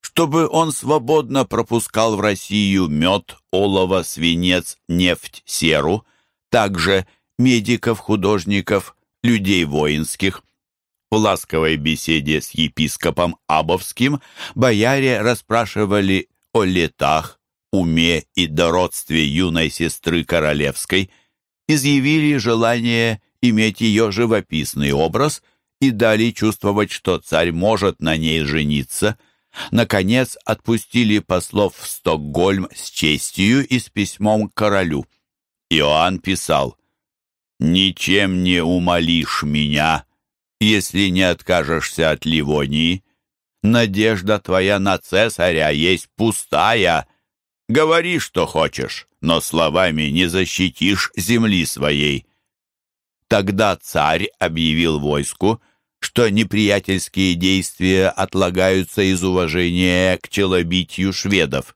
чтобы он свободно пропускал в Россию мед, олово, свинец, нефть, серу, также медиков, художников, людей воинских. В ласковой беседе с епископом Абовским бояре расспрашивали о летах, уме и дородстве юной сестры королевской, изъявили желание иметь ее живописный образ – и дали чувствовать, что царь может на ней жениться. Наконец отпустили послов в Стокгольм с честью и с письмом к королю. Иоанн писал «Ничем не умолишь меня, если не откажешься от Ливонии. Надежда твоя на цесаря есть пустая. Говори, что хочешь, но словами не защитишь земли своей». Тогда царь объявил войску, что неприятельские действия отлагаются из уважения к челобитию шведов,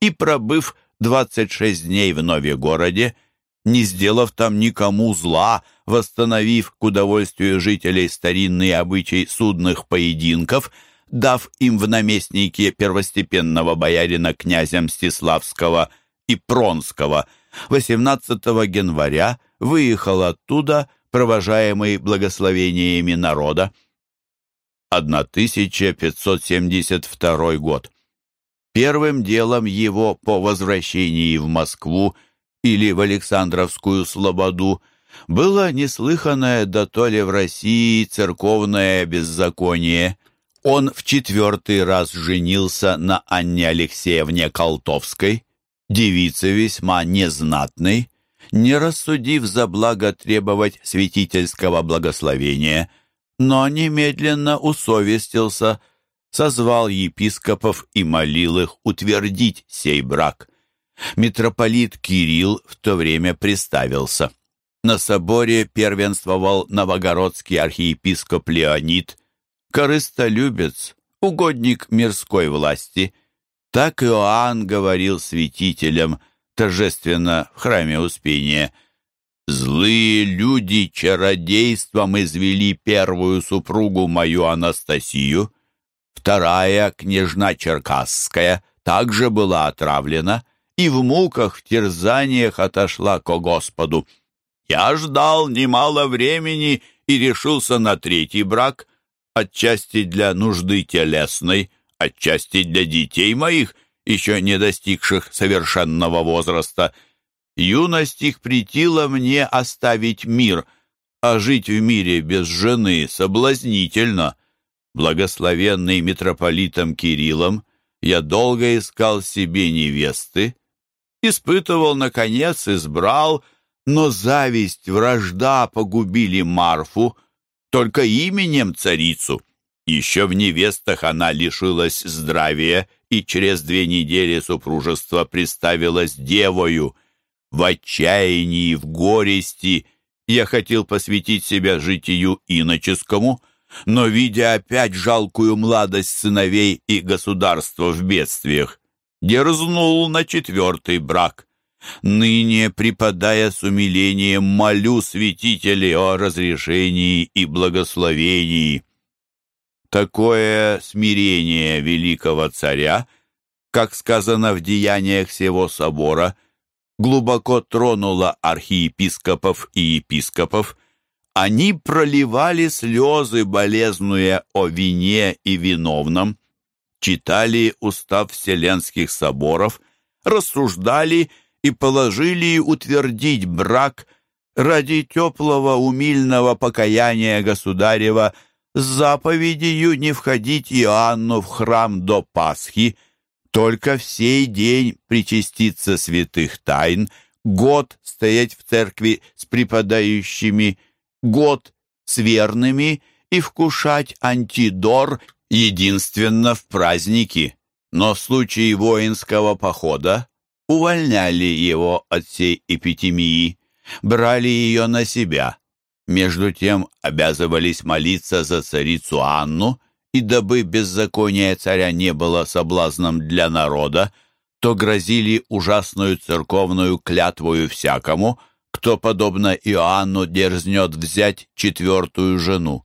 и, пробыв 26 дней в Новегороде, не сделав там никому зла, восстановив к удовольствию жителей старинный обычай судных поединков, дав им в наместники первостепенного боярина князя Мстиславского и Пронского, 18 января выехал оттуда, провожаемый благословениями народа. 1572 год. Первым делом его по возвращении в Москву или в Александровскую Слободу было неслыханное дотоле в России церковное беззаконие. Он в четвертый раз женился на Анне Алексеевне Колтовской, девице весьма незнатной, не рассудив за благо требовать святительского благословения, но немедленно усовестился, созвал епископов и молил их утвердить сей брак. Митрополит Кирилл в то время приставился. На соборе первенствовал новогородский архиепископ Леонид, корыстолюбец, угодник мирской власти. Так Иоанн говорил святителям – торжественно в храме Успения. «Злые люди чародейством извели первую супругу мою Анастасию, вторая, княжна Черкасская, также была отравлена и в муках, в терзаниях отошла ко Господу. Я ждал немало времени и решился на третий брак, отчасти для нужды телесной, отчасти для детей моих — еще не достигших совершенного возраста. Юность их притила мне оставить мир, а жить в мире без жены соблазнительно. Благословенный митрополитом Кириллом, я долго искал себе невесты, испытывал, наконец, избрал, но зависть, вражда погубили Марфу, только именем царицу. Еще в невестах она лишилась здравия и через две недели супружества приставилась девою. В отчаянии, в горести я хотел посвятить себя житию иноческому, но, видя опять жалкую младость сыновей и государства в бедствиях, дерзнул на четвертый брак. Ныне, припадая с умилением, молю святителей о разрешении и благословении. Такое смирение великого царя, как сказано в деяниях всего собора, глубоко тронуло архиепископов и епископов. Они проливали слезы, болезнуя о вине и виновном, читали устав Вселенских соборов, рассуждали и положили утвердить брак ради теплого умильного покаяния государева с заповедью не входить Иоанну в храм до Пасхи, только в сей день причаститься святых тайн, год стоять в церкви с преподающими, год с верными и вкушать антидор единственно в праздники. Но в случае воинского похода увольняли его от всей эпитемии, брали ее на себя. Между тем обязывались молиться за царицу Анну, и дабы беззаконие царя не было соблазном для народа, то грозили ужасную церковную клятвою всякому, кто, подобно Иоанну, дерзнет взять четвертую жену.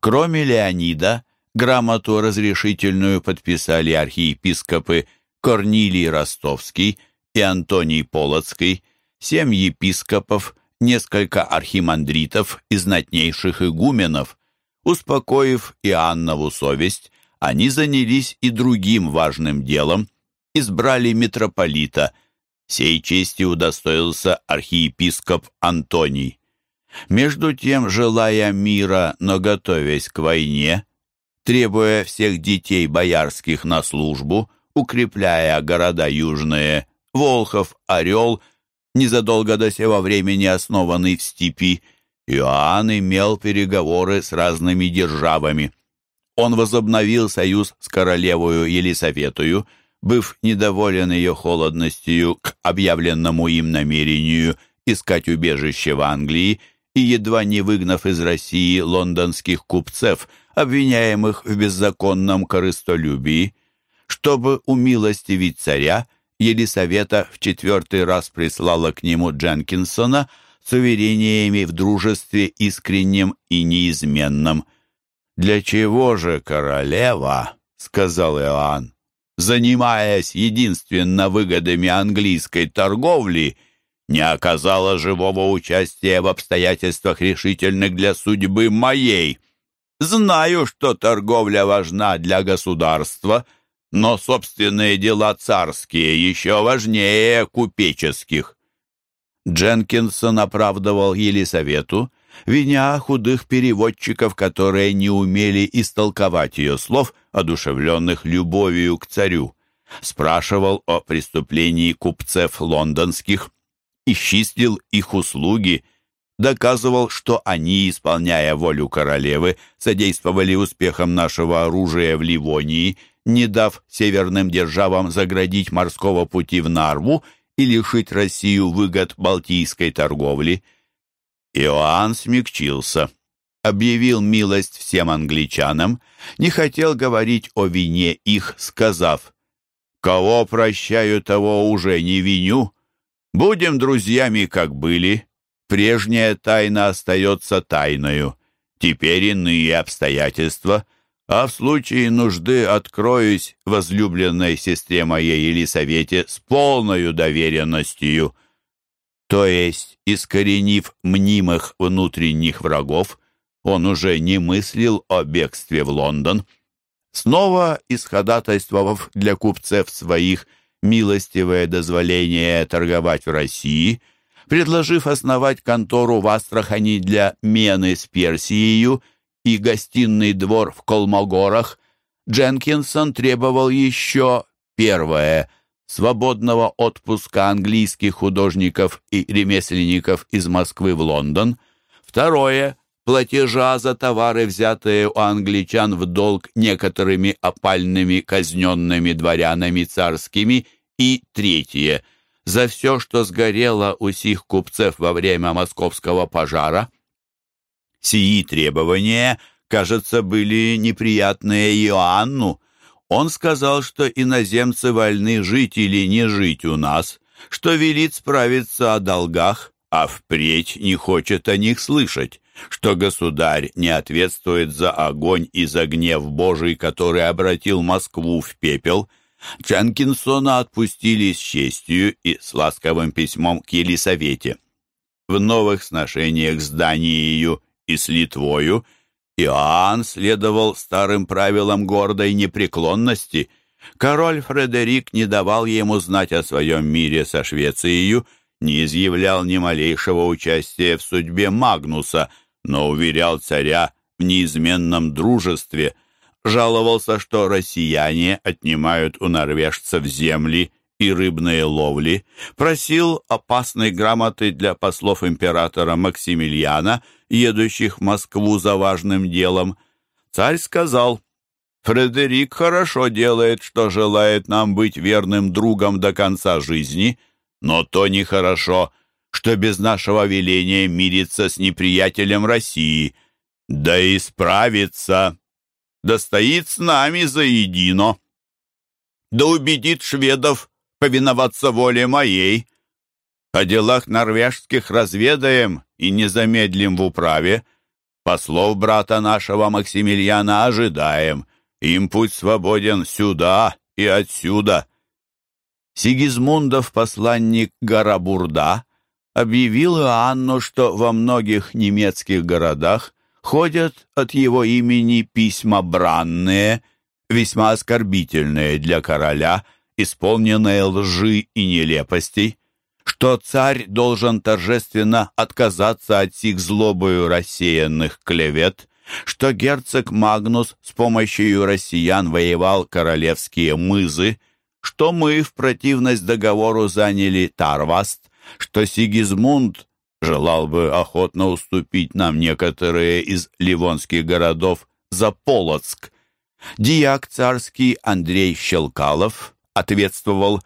Кроме Леонида, грамоту разрешительную подписали архиепископы Корнилий Ростовский и Антоний Полоцкий, семь епископов, несколько архимандритов и знатнейших игуменов. Успокоив Иоаннову совесть, они занялись и другим важным делом, избрали митрополита. Сей чести удостоился архиепископ Антоний. Между тем, желая мира, но готовясь к войне, требуя всех детей боярских на службу, укрепляя города южные, Волхов, Орел, незадолго до сего времени основанный в степи, Иоанн имел переговоры с разными державами. Он возобновил союз с королевою Елисаветою, быв недоволен ее холодностью к объявленному им намерению искать убежище в Англии и едва не выгнав из России лондонских купцев, обвиняемых в беззаконном корыстолюбии. Чтобы умилостивить царя, Елисавета в четвертый раз прислала к нему Дженкинсона с уверениями в дружестве искреннем и неизменном. «Для чего же королева?» — сказал Иоанн. «Занимаясь единственно выгодами английской торговли, не оказала живого участия в обстоятельствах решительных для судьбы моей. Знаю, что торговля важна для государства» но собственные дела царские еще важнее купеческих. Дженкинсон оправдывал Елисавету, виня худых переводчиков, которые не умели истолковать ее слов, одушевленных любовью к царю. Спрашивал о преступлении купцев лондонских, исчислил их услуги, доказывал, что они, исполняя волю королевы, содействовали успехам нашего оружия в Ливонии – не дав северным державам заградить морского пути в Нарву и лишить Россию выгод балтийской торговли. Иоанн смягчился, объявил милость всем англичанам, не хотел говорить о вине их, сказав, «Кого прощаю, того уже не виню. Будем друзьями, как были. Прежняя тайна остается тайною. Теперь иные обстоятельства» а в случае нужды откроюсь возлюбленной сестре моей Елисавете с полною доверенностью. То есть, искоренив мнимых внутренних врагов, он уже не мыслил о бегстве в Лондон. Снова исходатайствовав для купцев своих милостивое дозволение торговать в России, предложив основать контору в Астрахани для мены с Персией и гостиный двор в Колмогорах, Дженкинсон требовал еще первое – свободного отпуска английских художников и ремесленников из Москвы в Лондон, второе – платежа за товары, взятые у англичан в долг некоторыми опальными казненными дворянами царскими, и третье – за все, что сгорело у сих купцев во время московского пожара. Сии требования, кажется, были неприятные Иоанну. Он сказал, что иноземцы вольны жить или не жить у нас, что велит справиться о долгах, а впредь не хочет о них слышать, что государь не ответствует за огонь и за гнев Божий, который обратил Москву в пепел. Чанкинсона отпустили с честью и с ласковым письмом к Елисавете. В новых сношениях с Данией и с Литвою. Иоанн следовал старым правилам гордой непреклонности. Король Фредерик не давал ему знать о своем мире со Швецией, не изъявлял ни малейшего участия в судьбе Магнуса, но уверял царя в неизменном дружестве, жаловался, что россияне отнимают у норвежцев земли и рыбные ловли, просил опасной грамоты для послов императора Максимилиана, едущих в Москву за важным делом. Царь сказал, «Фредерик хорошо делает, что желает нам быть верным другом до конца жизни, но то нехорошо, что без нашего веления мирится с неприятелем России, да и справится, да стоит с нами заедино, да убедит шведов повиноваться воле моей. О делах норвежских разведаем и не замедлим в управе. Послов брата нашего Максимилиана ожидаем. Им путь свободен сюда и отсюда. Сигизмундов посланник Гарабурда объявил Иоанну, что во многих немецких городах ходят от его имени письма бранные, весьма оскорбительные для короля, исполненные лжи и нелепостей, что царь должен торжественно отказаться от сих злобою рассеянных клевет, что герцог Магнус с помощью россиян воевал королевские мызы, что мы в противность договору заняли Тарваст, что Сигизмунд желал бы охотно уступить нам некоторые из ливонских городов за Полоцк. Диак царский Андрей Щелкалов ответствовал,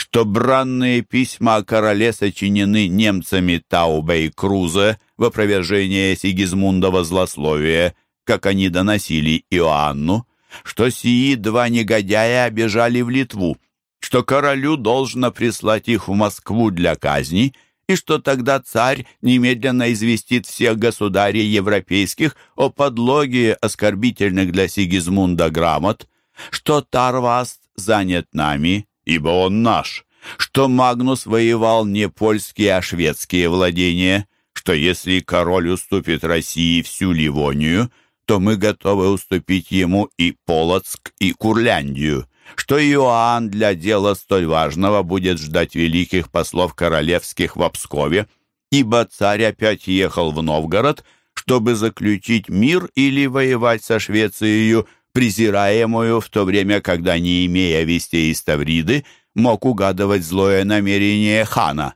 что бранные письма о короле сочинены немцами Таубе и Крузе в опровержение Сигизмундова злословия, как они доносили Иоанну, что сии два негодяя обежали в Литву, что королю должно прислать их в Москву для казни, и что тогда царь немедленно известит всех государей европейских о подлоге оскорбительных для Сигизмунда грамот, что Тарваст занят нами, ибо он наш, что Магнус воевал не польские, а шведские владения, что если король уступит России всю Ливонию, то мы готовы уступить ему и Полоцк, и Курляндию, что Иоанн для дела столь важного будет ждать великих послов королевских в Пскове, ибо царь опять ехал в Новгород, чтобы заключить мир или воевать со Швецией, презираемую в то время, когда, не имея вестей из Тавриды, мог угадывать злое намерение хана.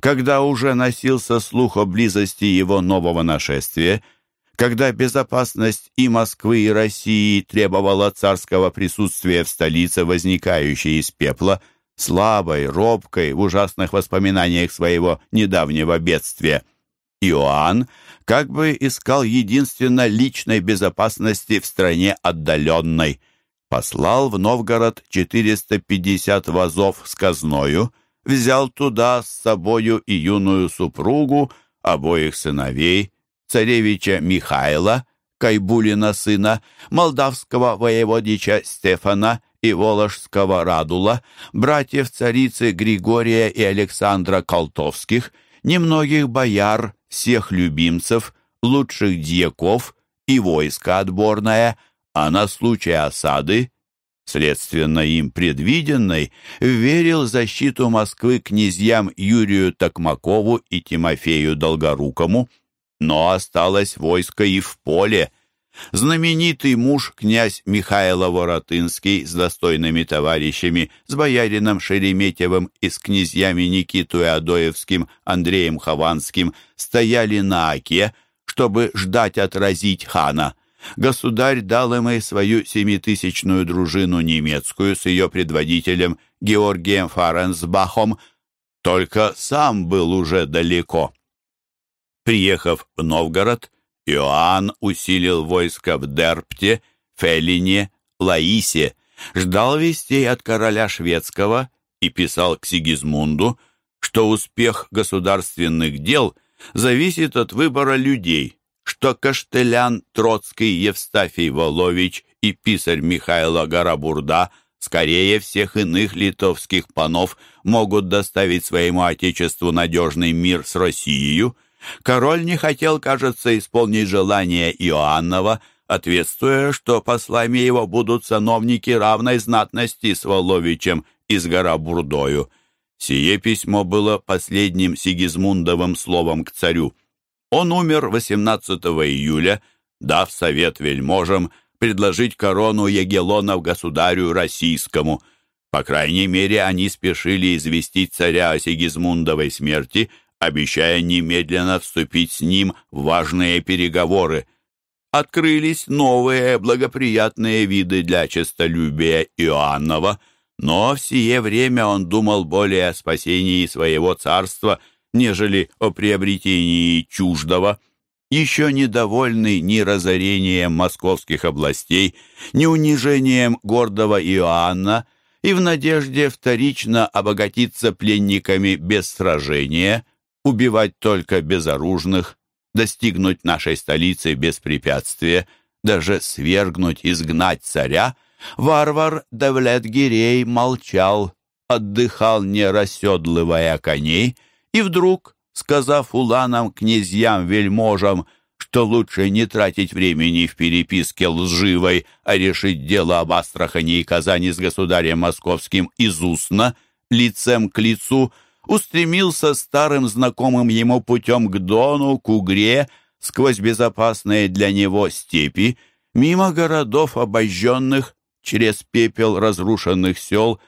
Когда уже носился слух о близости его нового нашествия, когда безопасность и Москвы, и России требовала царского присутствия в столице, возникающей из пепла, слабой, робкой, в ужасных воспоминаниях своего недавнего бедствия. Иоанн как бы искал единственно личной безопасности в стране отдаленной. Послал в Новгород 450 вазов с казною, взял туда с собою и юную супругу, обоих сыновей, царевича Михаила, Кайбулина сына, молдавского воеводича Стефана и воложского Радула, братьев царицы Григория и Александра Колтовских, немногих бояр, всех любимцев, лучших дьяков и войска отборное, а на случай осады, следственно им предвиденной, верил защиту Москвы князьям Юрию Токмакову и Тимофею Долгорукому – но осталось войско и в поле. Знаменитый муж, князь Михайло Воротынский, с достойными товарищами, с боярином Шереметьевым и с князьями Никитой Адоевским, Андреем Хованским, стояли на Оке, чтобы ждать отразить хана. Государь дал им и свою семитысячную дружину немецкую с ее предводителем Георгием Фаренсбахом, только сам был уже далеко. Приехав в Новгород, Иоанн усилил войско в Дерпте, Фелине, Лаисе, ждал вестей от короля шведского и писал к Сигизмунду, что успех государственных дел зависит от выбора людей, что Каштелян, Троцкий, Евстафий Волович и писарь Михайло Гарабурда скорее всех иных литовских панов могут доставить своему отечеству надежный мир с Россией, король не хотел, кажется, исполнить желание Иоаннова, ответствуя, что послами его будут сановники равной знатности с Воловичем и с Гарабурдою. Сие письмо было последним Сигизмундовым словом к царю. Он умер 18 июля, дав совет вельможам предложить корону Егелонов государю российскому. По крайней мере, они спешили известить царя о Сигизмундовой смерти, обещая немедленно вступить с ним в важные переговоры. Открылись новые благоприятные виды для честолюбия Иоаннова – но в сие время он думал более о спасении своего царства, нежели о приобретении чуждого. Еще недовольный ни разорением московских областей, ни унижением гордого Иоанна, и в надежде вторично обогатиться пленниками без сражения, убивать только безоружных, достигнуть нашей столицы без препятствия, даже свергнуть, изгнать царя, Варвар Давлет-Гирей молчал, отдыхал, не расседлывая коней, и вдруг, сказав уланам, князьям, вельможам, что лучше не тратить времени в переписке лживой, а решить дело об Астрахани и Казани с государем московским из устно, лицем к лицу, устремился старым знакомым ему путем к Дону, к Угре, сквозь безопасные для него степи, мимо городов обожженных, через пепел разрушенных сел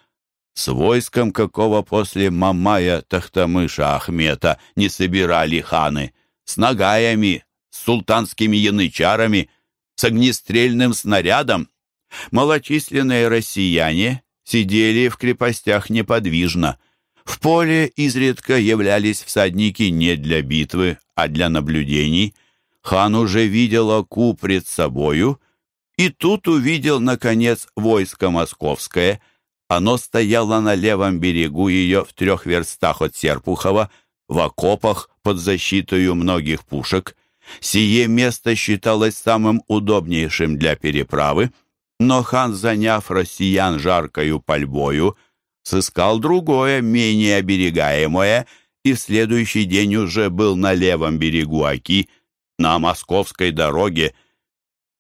с войском, какого после Мамая Тахтамыша Ахмета не собирали ханы, с нагаями, с султанскими янычарами, с огнестрельным снарядом. Малочисленные россияне сидели в крепостях неподвижно. В поле изредка являлись всадники не для битвы, а для наблюдений. Хан уже видел Аку пред собою и тут увидел, наконец, войско московское. Оно стояло на левом берегу ее в трех верстах от Серпухова, в окопах под защитой многих пушек. Сие место считалось самым удобнейшим для переправы, но хан, заняв россиян жаркою пальбою, сыскал другое, менее оберегаемое, и в следующий день уже был на левом берегу Оки, на московской дороге,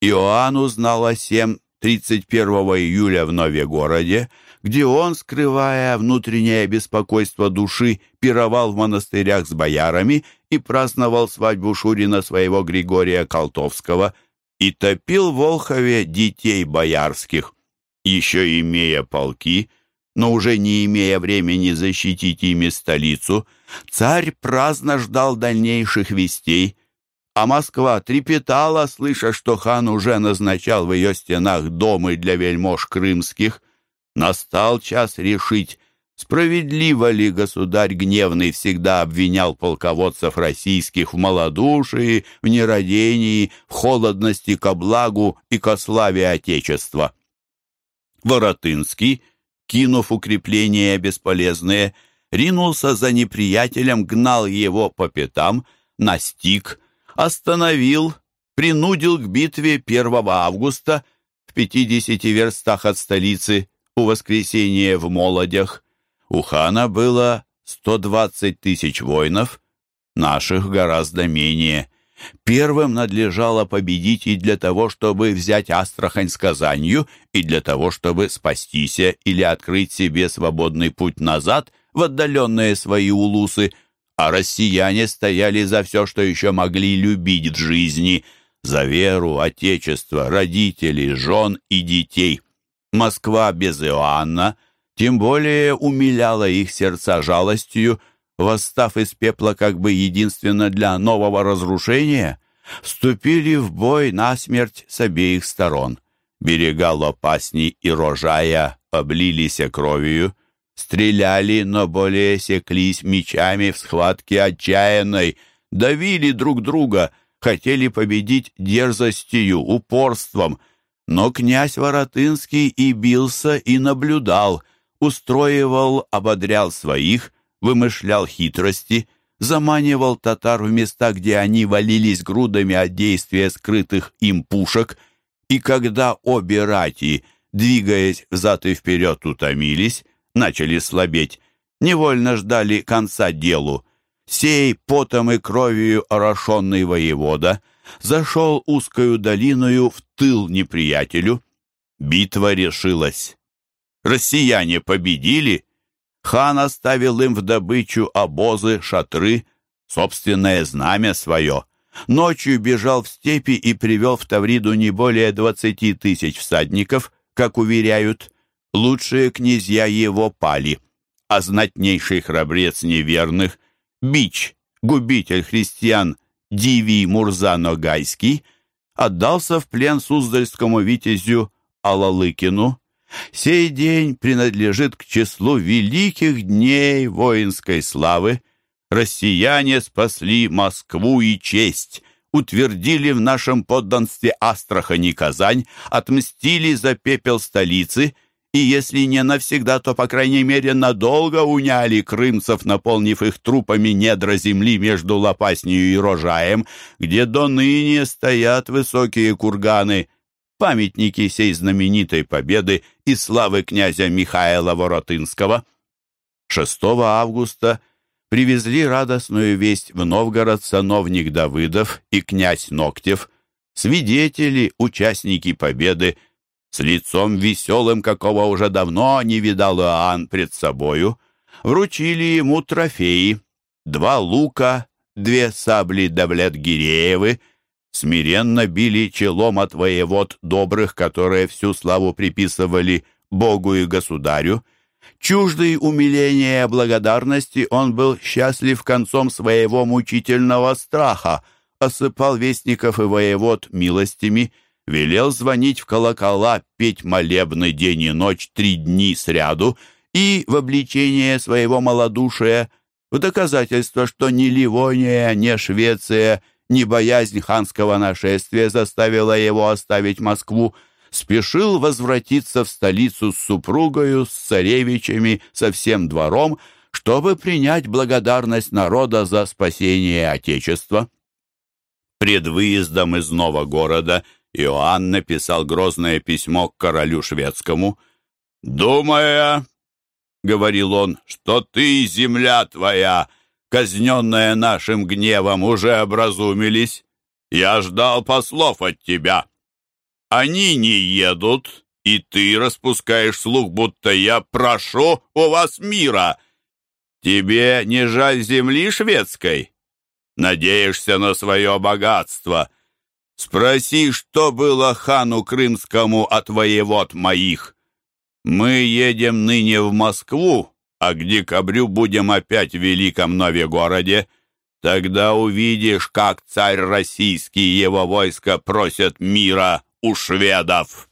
Иоанн узнал о сем 31 июля в Новегороде, где он, скрывая внутреннее беспокойство души, пировал в монастырях с боярами и праздновал свадьбу Шурина своего Григория Колтовского и топил в Волхове детей боярских. Еще имея полки, но уже не имея времени защитить ими столицу, царь праздно ждал дальнейших вестей, а Москва трепетала, слыша, что хан уже назначал в ее стенах домы для вельмож крымских. Настал час решить, справедливо ли государь гневный всегда обвинял полководцев российских в малодушии, в нерадении, в холодности ко благу и ко славе Отечества. Воротынский, кинув укрепления бесполезные, ринулся за неприятелем, гнал его по пятам, настиг, остановил, принудил к битве 1 августа в 50 верстах от столицы у воскресения в Молодях. У хана было 120 тысяч воинов, наших гораздо менее. Первым надлежало победить и для того, чтобы взять Астрахань с Казанью, и для того, чтобы спастись или открыть себе свободный путь назад в отдаленные свои улусы – а россияне стояли за все, что еще могли любить в жизни, за веру, отечество, родителей, жен и детей. Москва без Иоанна тем более умиляла их сердца жалостью, восстав из пепла как бы единственно для нового разрушения, вступили в бой насмерть с обеих сторон. Берега Лопасни и Рожая облились кровью, Стреляли, но более секлись мечами в схватке отчаянной, давили друг друга, хотели победить дерзостью, упорством. Но князь Воротынский и бился, и наблюдал, устроивал, ободрял своих, вымышлял хитрости, заманивал татар в места, где они валились грудами от действия скрытых им пушек, и когда обе рати, двигаясь взад и вперед, утомились, начали слабеть, невольно ждали конца делу. Сей потом и кровью орошенный воевода зашел узкою долиною в тыл неприятелю. Битва решилась. Россияне победили. Хан оставил им в добычу обозы, шатры, собственное знамя свое. Ночью бежал в степи и привел в Тавриду не более двадцати тысяч всадников, как уверяют. Лучшие князья его пали, а знатнейший храбрец неверных, бич, губитель христиан Дивий Мурза Ногайский, отдался в плен Суздальскому витязю Алалыкину. Сей день принадлежит к числу великих дней воинской славы. Россияне спасли Москву и честь, утвердили в нашем подданстве Астрахань и Казань, отмстили за пепел столицы — и если не навсегда, то, по крайней мере, надолго уняли крымцев, наполнив их трупами недра земли между Лопаснею и Рожаем, где до ныне стоят высокие курганы, памятники сей знаменитой победы и славы князя Михаила Воротынского. 6 августа привезли радостную весть в Новгород сановник Давыдов и князь Ноктев, свидетели, участники победы, с лицом веселым, какого уже давно не видал Иоанн пред собою, вручили ему трофеи, два лука, две сабли Давлет-Гиреевы, смиренно били челом от воевод добрых, которые всю славу приписывали Богу и Государю. Чуждый умиления и благодарности, он был счастлив концом своего мучительного страха, осыпал вестников и воевод милостями — велел звонить в колокола, петь молебный день и ночь три дни сряду и в обличение своего малодушия, в доказательство, что ни Ливония, ни Швеция, ни боязнь ханского нашествия заставила его оставить Москву, спешил возвратиться в столицу с супругою, с царевичами, со всем двором, чтобы принять благодарность народа за спасение Отечества. Пред выездом из нового города Иоанн написал грозное письмо к королю шведскому. «Думая, — говорил он, — что ты, земля твоя, казненная нашим гневом, уже образумились, я ждал послов от тебя. Они не едут, и ты распускаешь слух, будто я прошу у вас мира. Тебе не жаль земли шведской? Надеешься на свое богатство?» Спроси, что было хану крымскому от воевод моих. Мы едем ныне в Москву, а к декабрю будем опять в Великом Новегороде. Тогда увидишь, как царь российский и его войско просят мира у шведов».